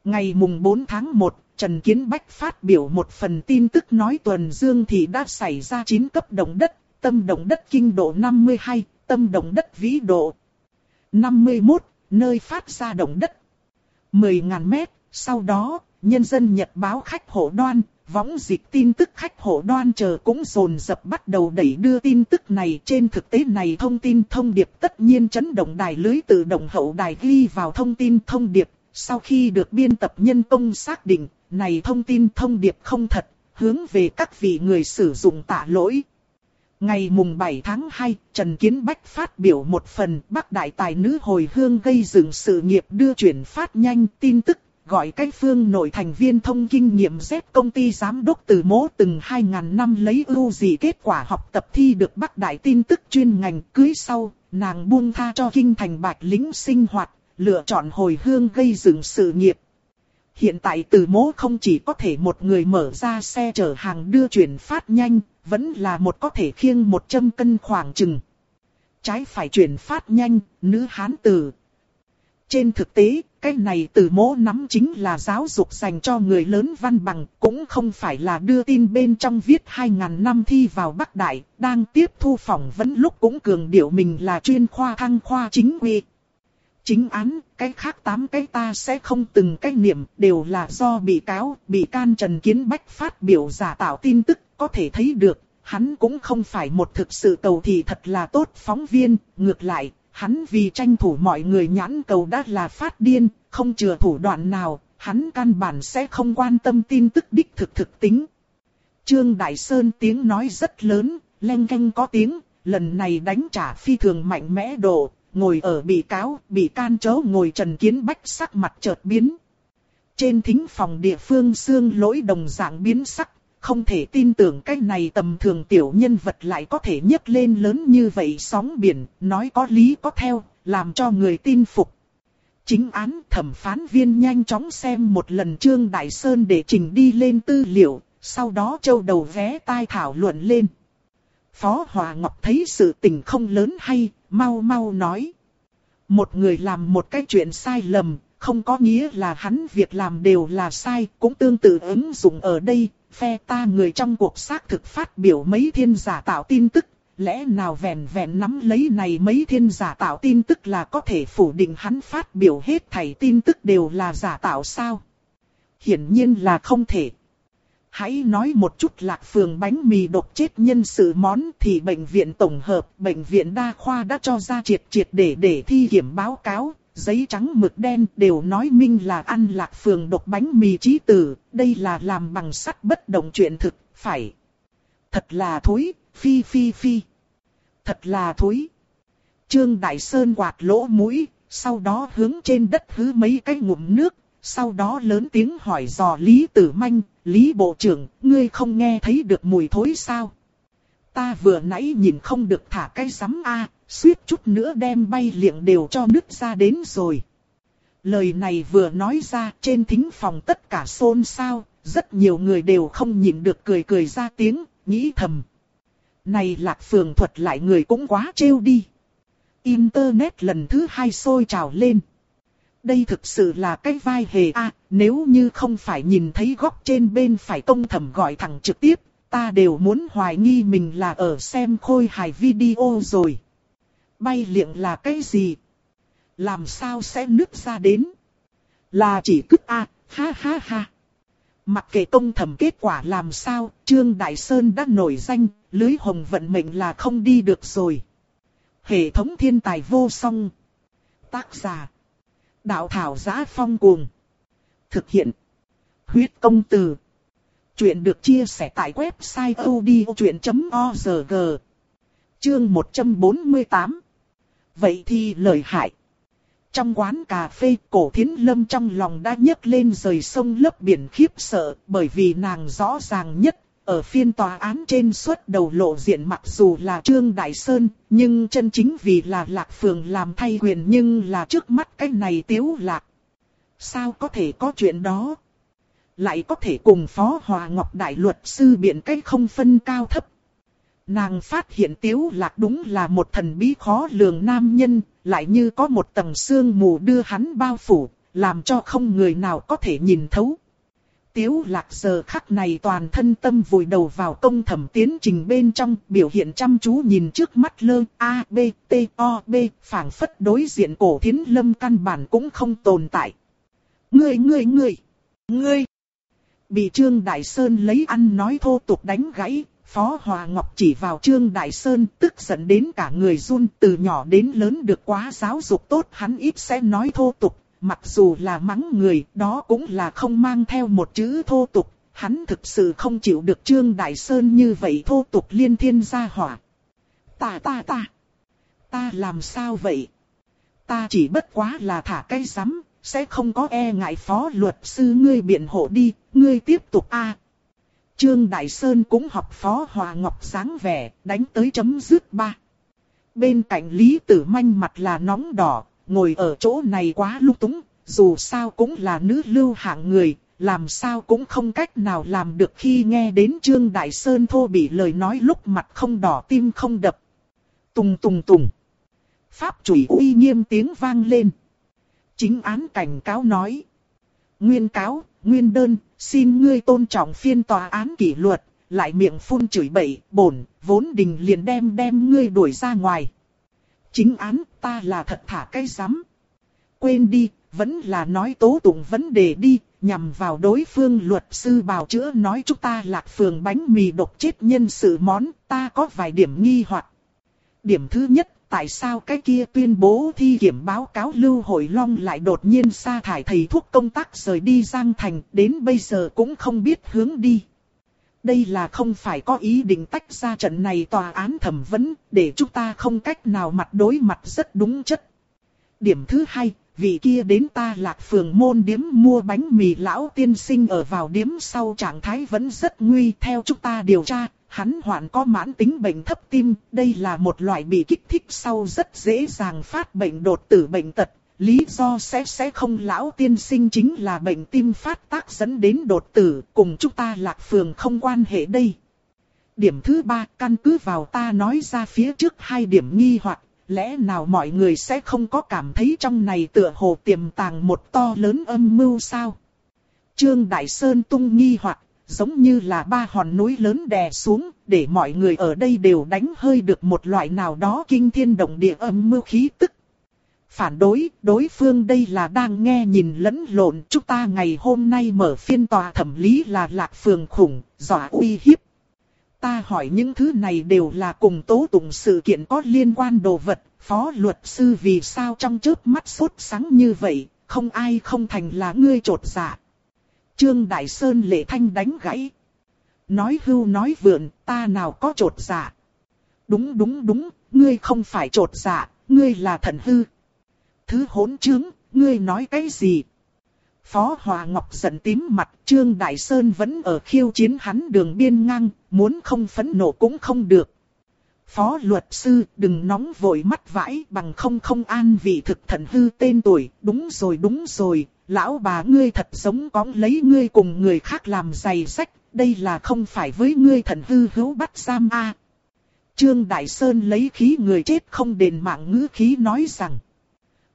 Ngày mùng 4 tháng 1, Trần Kiến Bách phát biểu một phần tin tức nói tuần dương thì đã xảy ra 9 cấp động đất, tâm động đất kinh độ 52, tâm động đất vĩ độ 51, nơi phát ra động đất 10.000 mét. Sau đó, nhân dân nhật báo khách hộ đoan, võng dịch tin tức khách hộ đoan chờ cũng rồn dập bắt đầu đẩy đưa tin tức này trên thực tế này thông tin thông điệp tất nhiên chấn động đài lưới tự động hậu đài ghi vào thông tin thông điệp. Sau khi được biên tập nhân công xác định, này thông tin thông điệp không thật, hướng về các vị người sử dụng tạ lỗi. Ngày mùng 7 tháng 2, Trần Kiến Bách phát biểu một phần Bắc Đại Tài Nữ hồi hương gây dựng sự nghiệp đưa chuyển phát nhanh tin tức gọi cách phương nội thành viên thông kinh nghiệm Z công ty giám đốc từ mố từng 2.000 năm lấy ưu gì kết quả học tập thi được Bắc Đại tin tức chuyên ngành cưới sau, nàng buông tha cho kinh thành bạch lính sinh hoạt, lựa chọn hồi hương gây dựng sự nghiệp. Hiện tại từ mố không chỉ có thể một người mở ra xe chở hàng đưa chuyển phát nhanh, vẫn là một có thể khiêng 100 cân khoảng chừng. Trái phải chuyển phát nhanh, nữ hán tử. Trên thực tế, cái này từ mố nắm chính là giáo dục dành cho người lớn văn bằng, cũng không phải là đưa tin bên trong viết 2.000 năm thi vào Bắc Đại, đang tiếp thu phỏng vấn lúc cũng cường điệu mình là chuyên khoa thăng khoa chính quy. Chính án, cái khác tám cái ta sẽ không từng cái niệm, đều là do bị cáo, bị can Trần Kiến Bách phát biểu giả tạo tin tức, có thể thấy được, hắn cũng không phải một thực sự cầu thì thật là tốt phóng viên, ngược lại, hắn vì tranh thủ mọi người nhãn cầu đã là phát điên, không chừa thủ đoạn nào, hắn căn bản sẽ không quan tâm tin tức đích thực thực tính. Trương Đại Sơn tiếng nói rất lớn, len canh có tiếng, lần này đánh trả phi thường mạnh mẽ độ, ngồi ở bị cáo, bị can chớ ngồi Trần Kiến Bách sắc mặt chợt biến. Trên thính phòng địa phương xương lỗi đồng dạng biến sắc, không thể tin tưởng cái này tầm thường tiểu nhân vật lại có thể nhấc lên lớn như vậy sóng biển, nói có lý có theo, làm cho người tin phục. Chính án thẩm phán viên nhanh chóng xem một lần Trương Đại Sơn để trình đi lên tư liệu, sau đó châu đầu vé tai thảo luận lên. Phó Hòa Ngọc thấy sự tình không lớn hay, mau mau nói. Một người làm một cái chuyện sai lầm, không có nghĩa là hắn việc làm đều là sai, cũng tương tự ứng dụng ở đây, phe ta người trong cuộc xác thực phát biểu mấy thiên giả tạo tin tức, lẽ nào vẹn vẹn nắm lấy này mấy thiên giả tạo tin tức là có thể phủ định hắn phát biểu hết thảy tin tức đều là giả tạo sao? Hiển nhiên là không thể. Hãy nói một chút lạc phường bánh mì độc chết nhân sự món thì bệnh viện tổng hợp, bệnh viện đa khoa đã cho ra triệt triệt để để thi kiểm báo cáo, giấy trắng mực đen đều nói minh là ăn lạc phường độc bánh mì trí tử, đây là làm bằng sắt bất động chuyện thực, phải. Thật là thối, phi phi phi. Thật là thối. Trương Đại Sơn quạt lỗ mũi, sau đó hướng trên đất hứ mấy cái ngụm nước, sau đó lớn tiếng hỏi dò Lý Tử Manh, Lý Bộ trưởng, ngươi không nghe thấy được mùi thối sao? Ta vừa nãy nhìn không được thả cái sắm A, suýt chút nữa đem bay liệng đều cho nứt ra đến rồi. Lời này vừa nói ra trên thính phòng tất cả xôn xao, rất nhiều người đều không nhìn được cười cười ra tiếng, nghĩ thầm. Này lạc phường thuật lại người cũng quá trêu đi. Internet lần thứ hai sôi trào lên. Đây thực sự là cái vai hề a nếu như không phải nhìn thấy góc trên bên phải công thẩm gọi thẳng trực tiếp, ta đều muốn hoài nghi mình là ở xem khôi hài video rồi. Bay liệng là cái gì? Làm sao sẽ nứt ra đến? Là chỉ cứt a ha ha ha. Mặc kệ công thẩm kết quả làm sao, Trương Đại Sơn đã nổi danh, lưới hồng vận mệnh là không đi được rồi. Hệ thống thiên tài vô song. Tác giả. Đạo thảo giá phong cuồng. Thực hiện. Huyết công từ. Chuyện được chia sẻ tại website odchuyện.org. Chương 148. Vậy thì lời hại. Trong quán cà phê cổ thiến lâm trong lòng đã nhấc lên rời sông lớp biển khiếp sợ bởi vì nàng rõ ràng nhất ở phiên tòa án trên suốt đầu lộ diện mặc dù là Trương Đại Sơn, nhưng chân chính vì là Lạc Phường làm thay quyền nhưng là trước mắt cái này tiếu lạc. Sao có thể có chuyện đó? Lại có thể cùng Phó Hòa Ngọc Đại Luật Sư biện cách không phân cao thấp. Nàng phát hiện tiếu lạc đúng là một thần bí khó lường nam nhân, lại như có một tầng sương mù đưa hắn bao phủ, làm cho không người nào có thể nhìn thấu. Tiếu lạc giờ khắc này toàn thân tâm vùi đầu vào công thẩm tiến trình bên trong, biểu hiện chăm chú nhìn trước mắt lơ A, B, T, O, B, phảng phất đối diện cổ thiến lâm căn bản cũng không tồn tại. Ngươi ngươi ngươi, ngươi, bị Trương Đại Sơn lấy ăn nói thô tục đánh gãy, Phó Hòa Ngọc chỉ vào Trương Đại Sơn tức giận đến cả người run từ nhỏ đến lớn được quá giáo dục tốt hắn ít sẽ nói thô tục, mặc dù là mắng người đó cũng là không mang theo một chữ thô tục, hắn thực sự không chịu được Trương Đại Sơn như vậy thô tục liên thiên gia hỏa. Ta ta ta, ta làm sao vậy? Ta chỉ bất quá là thả cây rắm, sẽ không có e ngại phó luật sư ngươi biện hộ đi, ngươi tiếp tục a. Trương Đại Sơn cũng học phó Hòa Ngọc sáng vẻ, đánh tới chấm dứt ba. Bên cạnh Lý Tử Manh mặt là nóng đỏ, ngồi ở chỗ này quá lúc túng, dù sao cũng là nữ lưu hạng người, làm sao cũng không cách nào làm được khi nghe đến Trương Đại Sơn thô bị lời nói lúc mặt không đỏ tim không đập. Tùng tùng tùng. Pháp chủy uy nghiêm tiếng vang lên. Chính án cảnh cáo nói. Nguyên cáo, nguyên đơn, xin ngươi tôn trọng phiên tòa án kỷ luật, lại miệng phun chửi bậy, bổn, vốn đình liền đem đem ngươi đuổi ra ngoài. Chính án, ta là thật thả cái rắm. Quên đi, vẫn là nói tố tụng vấn đề đi, nhằm vào đối phương luật sư bào chữa nói chúng ta lạc phường bánh mì độc chết nhân sự món, ta có vài điểm nghi hoặc. Điểm thứ nhất, tại sao cái kia tuyên bố thi kiểm báo cáo Lưu Hội Long lại đột nhiên sa thải thầy thuốc công tác rời đi Giang Thành, đến bây giờ cũng không biết hướng đi. Đây là không phải có ý định tách ra trận này tòa án thẩm vấn, để chúng ta không cách nào mặt đối mặt rất đúng chất. Điểm thứ hai, vị kia đến ta lạc phường môn điếm mua bánh mì lão tiên sinh ở vào điếm sau trạng thái vẫn rất nguy theo chúng ta điều tra, hắn hoạn có mãn tính bệnh thấp tim, đây là một loại bị kích thích sau rất dễ dàng phát bệnh đột tử bệnh tật. Lý do sẽ sẽ không lão tiên sinh chính là bệnh tim phát tác dẫn đến đột tử, cùng chúng ta lạc phường không quan hệ đây. Điểm thứ ba, căn cứ vào ta nói ra phía trước hai điểm nghi hoặc lẽ nào mọi người sẽ không có cảm thấy trong này tựa hồ tiềm tàng một to lớn âm mưu sao? Trương Đại Sơn tung nghi hoặc giống như là ba hòn núi lớn đè xuống, để mọi người ở đây đều đánh hơi được một loại nào đó kinh thiên động địa âm mưu khí tức. Phản đối, đối phương đây là đang nghe nhìn lẫn lộn, chúng ta ngày hôm nay mở phiên tòa thẩm lý là lạc phường khủng, dọa uy hiếp. ta hỏi những thứ này đều là cùng tố tụng sự kiện có liên quan đồ vật, phó luật sư vì sao trong chớp mắt sốt sáng như vậy, không ai không thành là ngươi trột dạ. Trương Đại Sơn lệ thanh đánh gãy. Nói hưu nói vượn, ta nào có trột dạ. Đúng đúng đúng, ngươi không phải trột dạ, ngươi là thần hư. Thứ hỗn trướng, ngươi nói cái gì? Phó Hòa Ngọc giận tím mặt, Trương Đại Sơn vẫn ở khiêu chiến hắn đường biên ngang, muốn không phấn nộ cũng không được. Phó luật sư, đừng nóng vội mắt vãi bằng không không an vị thực thần hư tên tuổi, đúng rồi đúng rồi, lão bà ngươi thật giống cóng lấy ngươi cùng người khác làm giày sách, đây là không phải với ngươi thần hư hữu bắt giam a. Trương Đại Sơn lấy khí người chết không đền mạng ngữ khí nói rằng.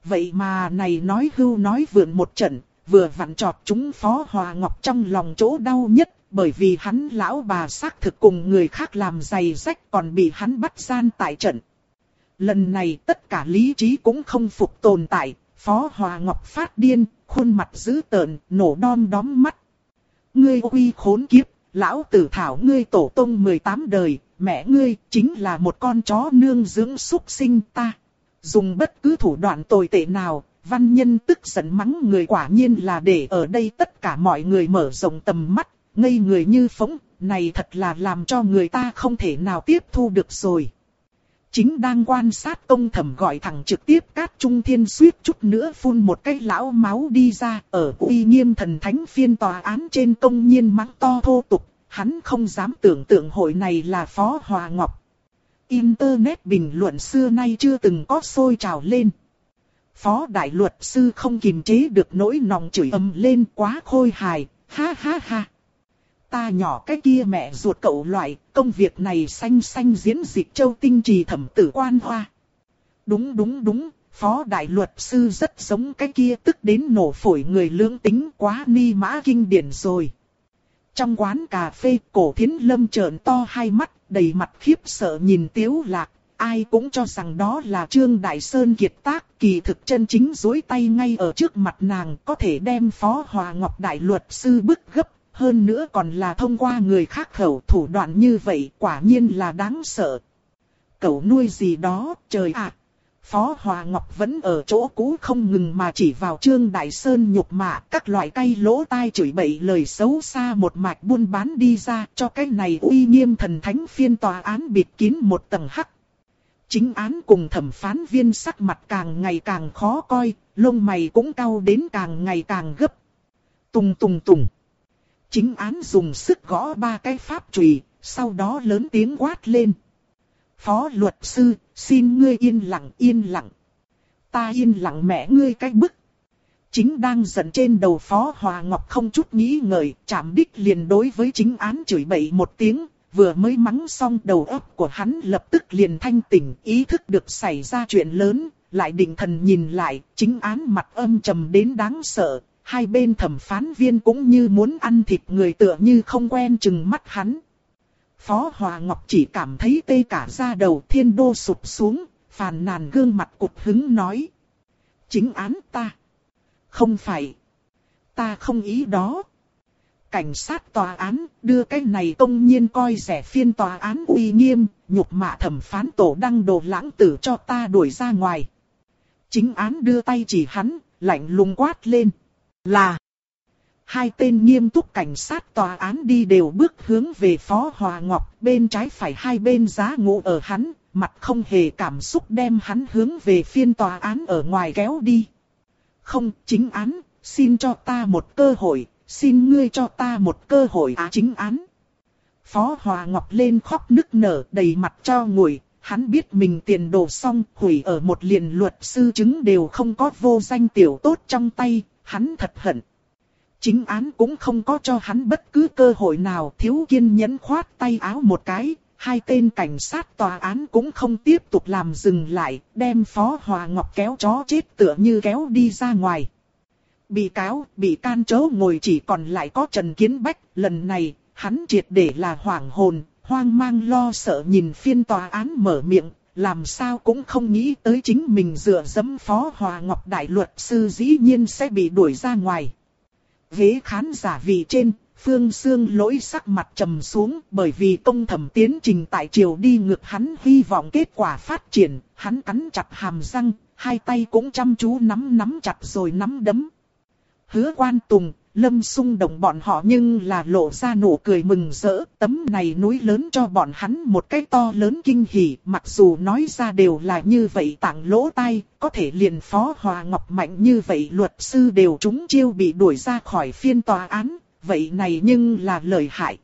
Vậy mà này nói hưu nói vượn một trận, vừa vặn trọt chúng Phó Hòa Ngọc trong lòng chỗ đau nhất, bởi vì hắn lão bà xác thực cùng người khác làm giày rách còn bị hắn bắt gian tại trận. Lần này tất cả lý trí cũng không phục tồn tại, Phó Hòa Ngọc phát điên, khuôn mặt dữ tợn, nổ đom đóm mắt. Ngươi uy khốn kiếp, lão tử thảo ngươi tổ tông 18 đời, mẹ ngươi chính là một con chó nương dưỡng súc sinh ta. Dùng bất cứ thủ đoạn tồi tệ nào, văn nhân tức giận mắng người quả nhiên là để ở đây tất cả mọi người mở rộng tầm mắt, ngây người như phóng, này thật là làm cho người ta không thể nào tiếp thu được rồi. Chính đang quan sát công thẩm gọi thẳng trực tiếp cát trung thiên suýt chút nữa phun một cái lão máu đi ra ở uy nghiêm thần thánh phiên tòa án trên công nhiên mắng to thô tục, hắn không dám tưởng tượng hội này là Phó Hòa Ngọc. Internet bình luận xưa nay chưa từng có sôi trào lên. Phó đại luật sư không kiềm chế được nỗi nòng chửi ầm lên quá khôi hài, ha ha ha. Ta nhỏ cái kia mẹ ruột cậu loại, công việc này xanh xanh diễn dịch châu tinh trì thẩm tử quan hoa. Đúng đúng đúng, phó đại luật sư rất giống cái kia tức đến nổ phổi người lưỡng tính quá ni mã kinh điển rồi. Trong quán cà phê cổ thiến lâm trợn to hai mắt, đầy mặt khiếp sợ nhìn tiếu lạc, ai cũng cho rằng đó là Trương Đại Sơn kiệt tác, kỳ thực chân chính dối tay ngay ở trước mặt nàng có thể đem Phó Hòa Ngọc Đại Luật Sư bức gấp, hơn nữa còn là thông qua người khác khẩu thủ đoạn như vậy quả nhiên là đáng sợ. Cậu nuôi gì đó, trời ạ! Phó Hòa Ngọc vẫn ở chỗ cũ không ngừng mà chỉ vào Trương Đại Sơn nhục mạ các loại cây lỗ tai chửi bậy lời xấu xa một mạch buôn bán đi ra cho cái này uy nghiêm thần thánh phiên tòa án bịt kín một tầng hắc. Chính án cùng thẩm phán viên sắc mặt càng ngày càng khó coi, lông mày cũng cau đến càng ngày càng gấp. Tùng tùng tùng. Chính án dùng sức gõ ba cái pháp chùy, sau đó lớn tiếng quát lên. Phó luật sư, xin ngươi yên lặng yên lặng. Ta yên lặng mẹ ngươi cái bức. Chính đang giận trên đầu Phó Hòa Ngọc không chút nghĩ ngợi, chạm đích liền đối với chính án chửi bậy một tiếng, vừa mới mắng xong đầu óc của hắn lập tức liền thanh tỉnh, ý thức được xảy ra chuyện lớn, lại định thần nhìn lại, chính án mặt âm trầm đến đáng sợ, hai bên thẩm phán viên cũng như muốn ăn thịt người tựa như không quen chừng mắt hắn. Phó Hòa Ngọc chỉ cảm thấy tê cả da đầu thiên đô sụp xuống, phàn nàn gương mặt cục hứng nói. Chính án ta. Không phải. Ta không ý đó. Cảnh sát tòa án đưa cái này công nhiên coi rẻ phiên tòa án uy nghiêm, nhục mạ thẩm phán tổ đăng đồ lãng tử cho ta đuổi ra ngoài. Chính án đưa tay chỉ hắn, lạnh lùng quát lên. Là. Hai tên nghiêm túc cảnh sát tòa án đi đều bước hướng về Phó Hòa Ngọc, bên trái phải hai bên giá ngủ ở hắn, mặt không hề cảm xúc đem hắn hướng về phiên tòa án ở ngoài kéo đi. Không, chính án, xin cho ta một cơ hội, xin ngươi cho ta một cơ hội á chính án. Phó Hòa Ngọc lên khóc nức nở đầy mặt cho ngồi, hắn biết mình tiền đồ xong hủy ở một liền luật sư chứng đều không có vô danh tiểu tốt trong tay, hắn thật hận. Chính án cũng không có cho hắn bất cứ cơ hội nào. Thiếu kiên nhẫn khoát tay áo một cái, hai tên cảnh sát tòa án cũng không tiếp tục làm dừng lại, đem Phó Hòa Ngọc kéo chó chết tựa như kéo đi ra ngoài. Bị cáo, bị can chớ ngồi chỉ còn lại có Trần Kiến Bách, lần này, hắn triệt để là hoảng hồn, hoang mang lo sợ nhìn phiên tòa án mở miệng, làm sao cũng không nghĩ tới chính mình dựa dẫm Phó Hòa Ngọc Đại Luật Sư dĩ nhiên sẽ bị đuổi ra ngoài. Ghế khán giả vị trên, Phương Sương lỗi sắc mặt trầm xuống bởi vì công thẩm tiến trình tại triều đi ngược hắn hy vọng kết quả phát triển, hắn cắn chặt hàm răng, hai tay cũng chăm chú nắm nắm chặt rồi nắm đấm. Hứa quan tùng, lâm sung động bọn họ nhưng là lộ ra nụ cười mừng rỡ, tấm này núi lớn cho bọn hắn một cái to lớn kinh hỉ, mặc dù nói ra đều là như vậy tặng lỗ tai, có thể liền phó hòa ngọc mạnh như vậy luật sư đều trúng chiêu bị đuổi ra khỏi phiên tòa án, vậy này nhưng là lời hại.